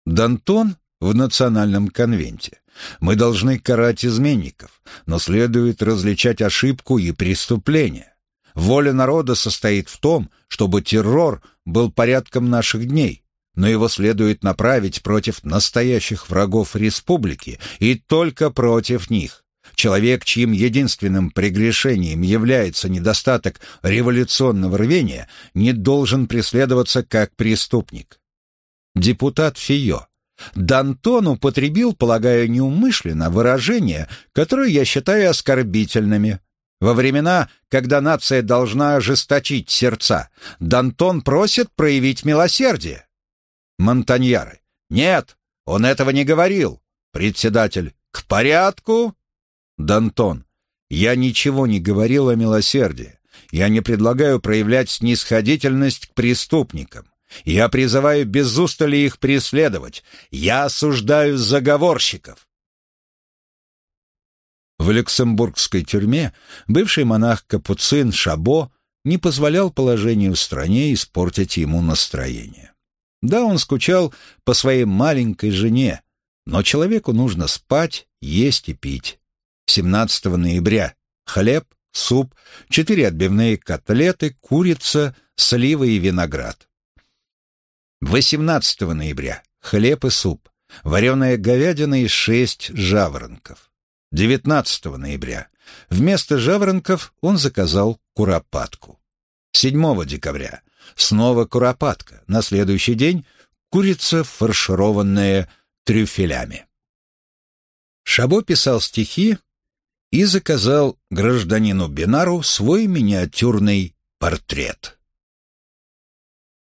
Дантон в национальном конвенте. Мы должны карать изменников, но следует различать ошибку и преступление. Воля народа состоит в том, чтобы террор был порядком наших дней, но его следует направить против настоящих врагов республики и только против них. Человек, чьим единственным прегрешением является недостаток революционного рвения, не должен преследоваться как преступник. Депутат Фио. Д'Антон употребил, полагаю, неумышленно выражения, которые я считаю оскорбительными. Во времена, когда нация должна ожесточить сердца, Д'Антон просит проявить милосердие. Монтаньяры. Нет, он этого не говорил. Председатель. К порядку? Д'Антон. Я ничего не говорил о милосердии. Я не предлагаю проявлять снисходительность к преступникам. Я призываю без устали их преследовать. Я осуждаю заговорщиков. В люксембургской тюрьме бывший монах-капуцин Шабо не позволял положению в стране испортить ему настроение. Да, он скучал по своей маленькой жене, но человеку нужно спать, есть и пить. 17 ноября хлеб, суп, четыре отбивные котлеты, курица, сливы и виноград. 18 ноября хлеб и суп, вареная говядина и шесть жаворонков. 19 ноября. Вместо жаворонков он заказал куропатку. 7 декабря. Снова куропатка. На следующий день курица, фаршированная трюфелями. Шабо писал стихи и заказал гражданину Бинару свой миниатюрный портрет.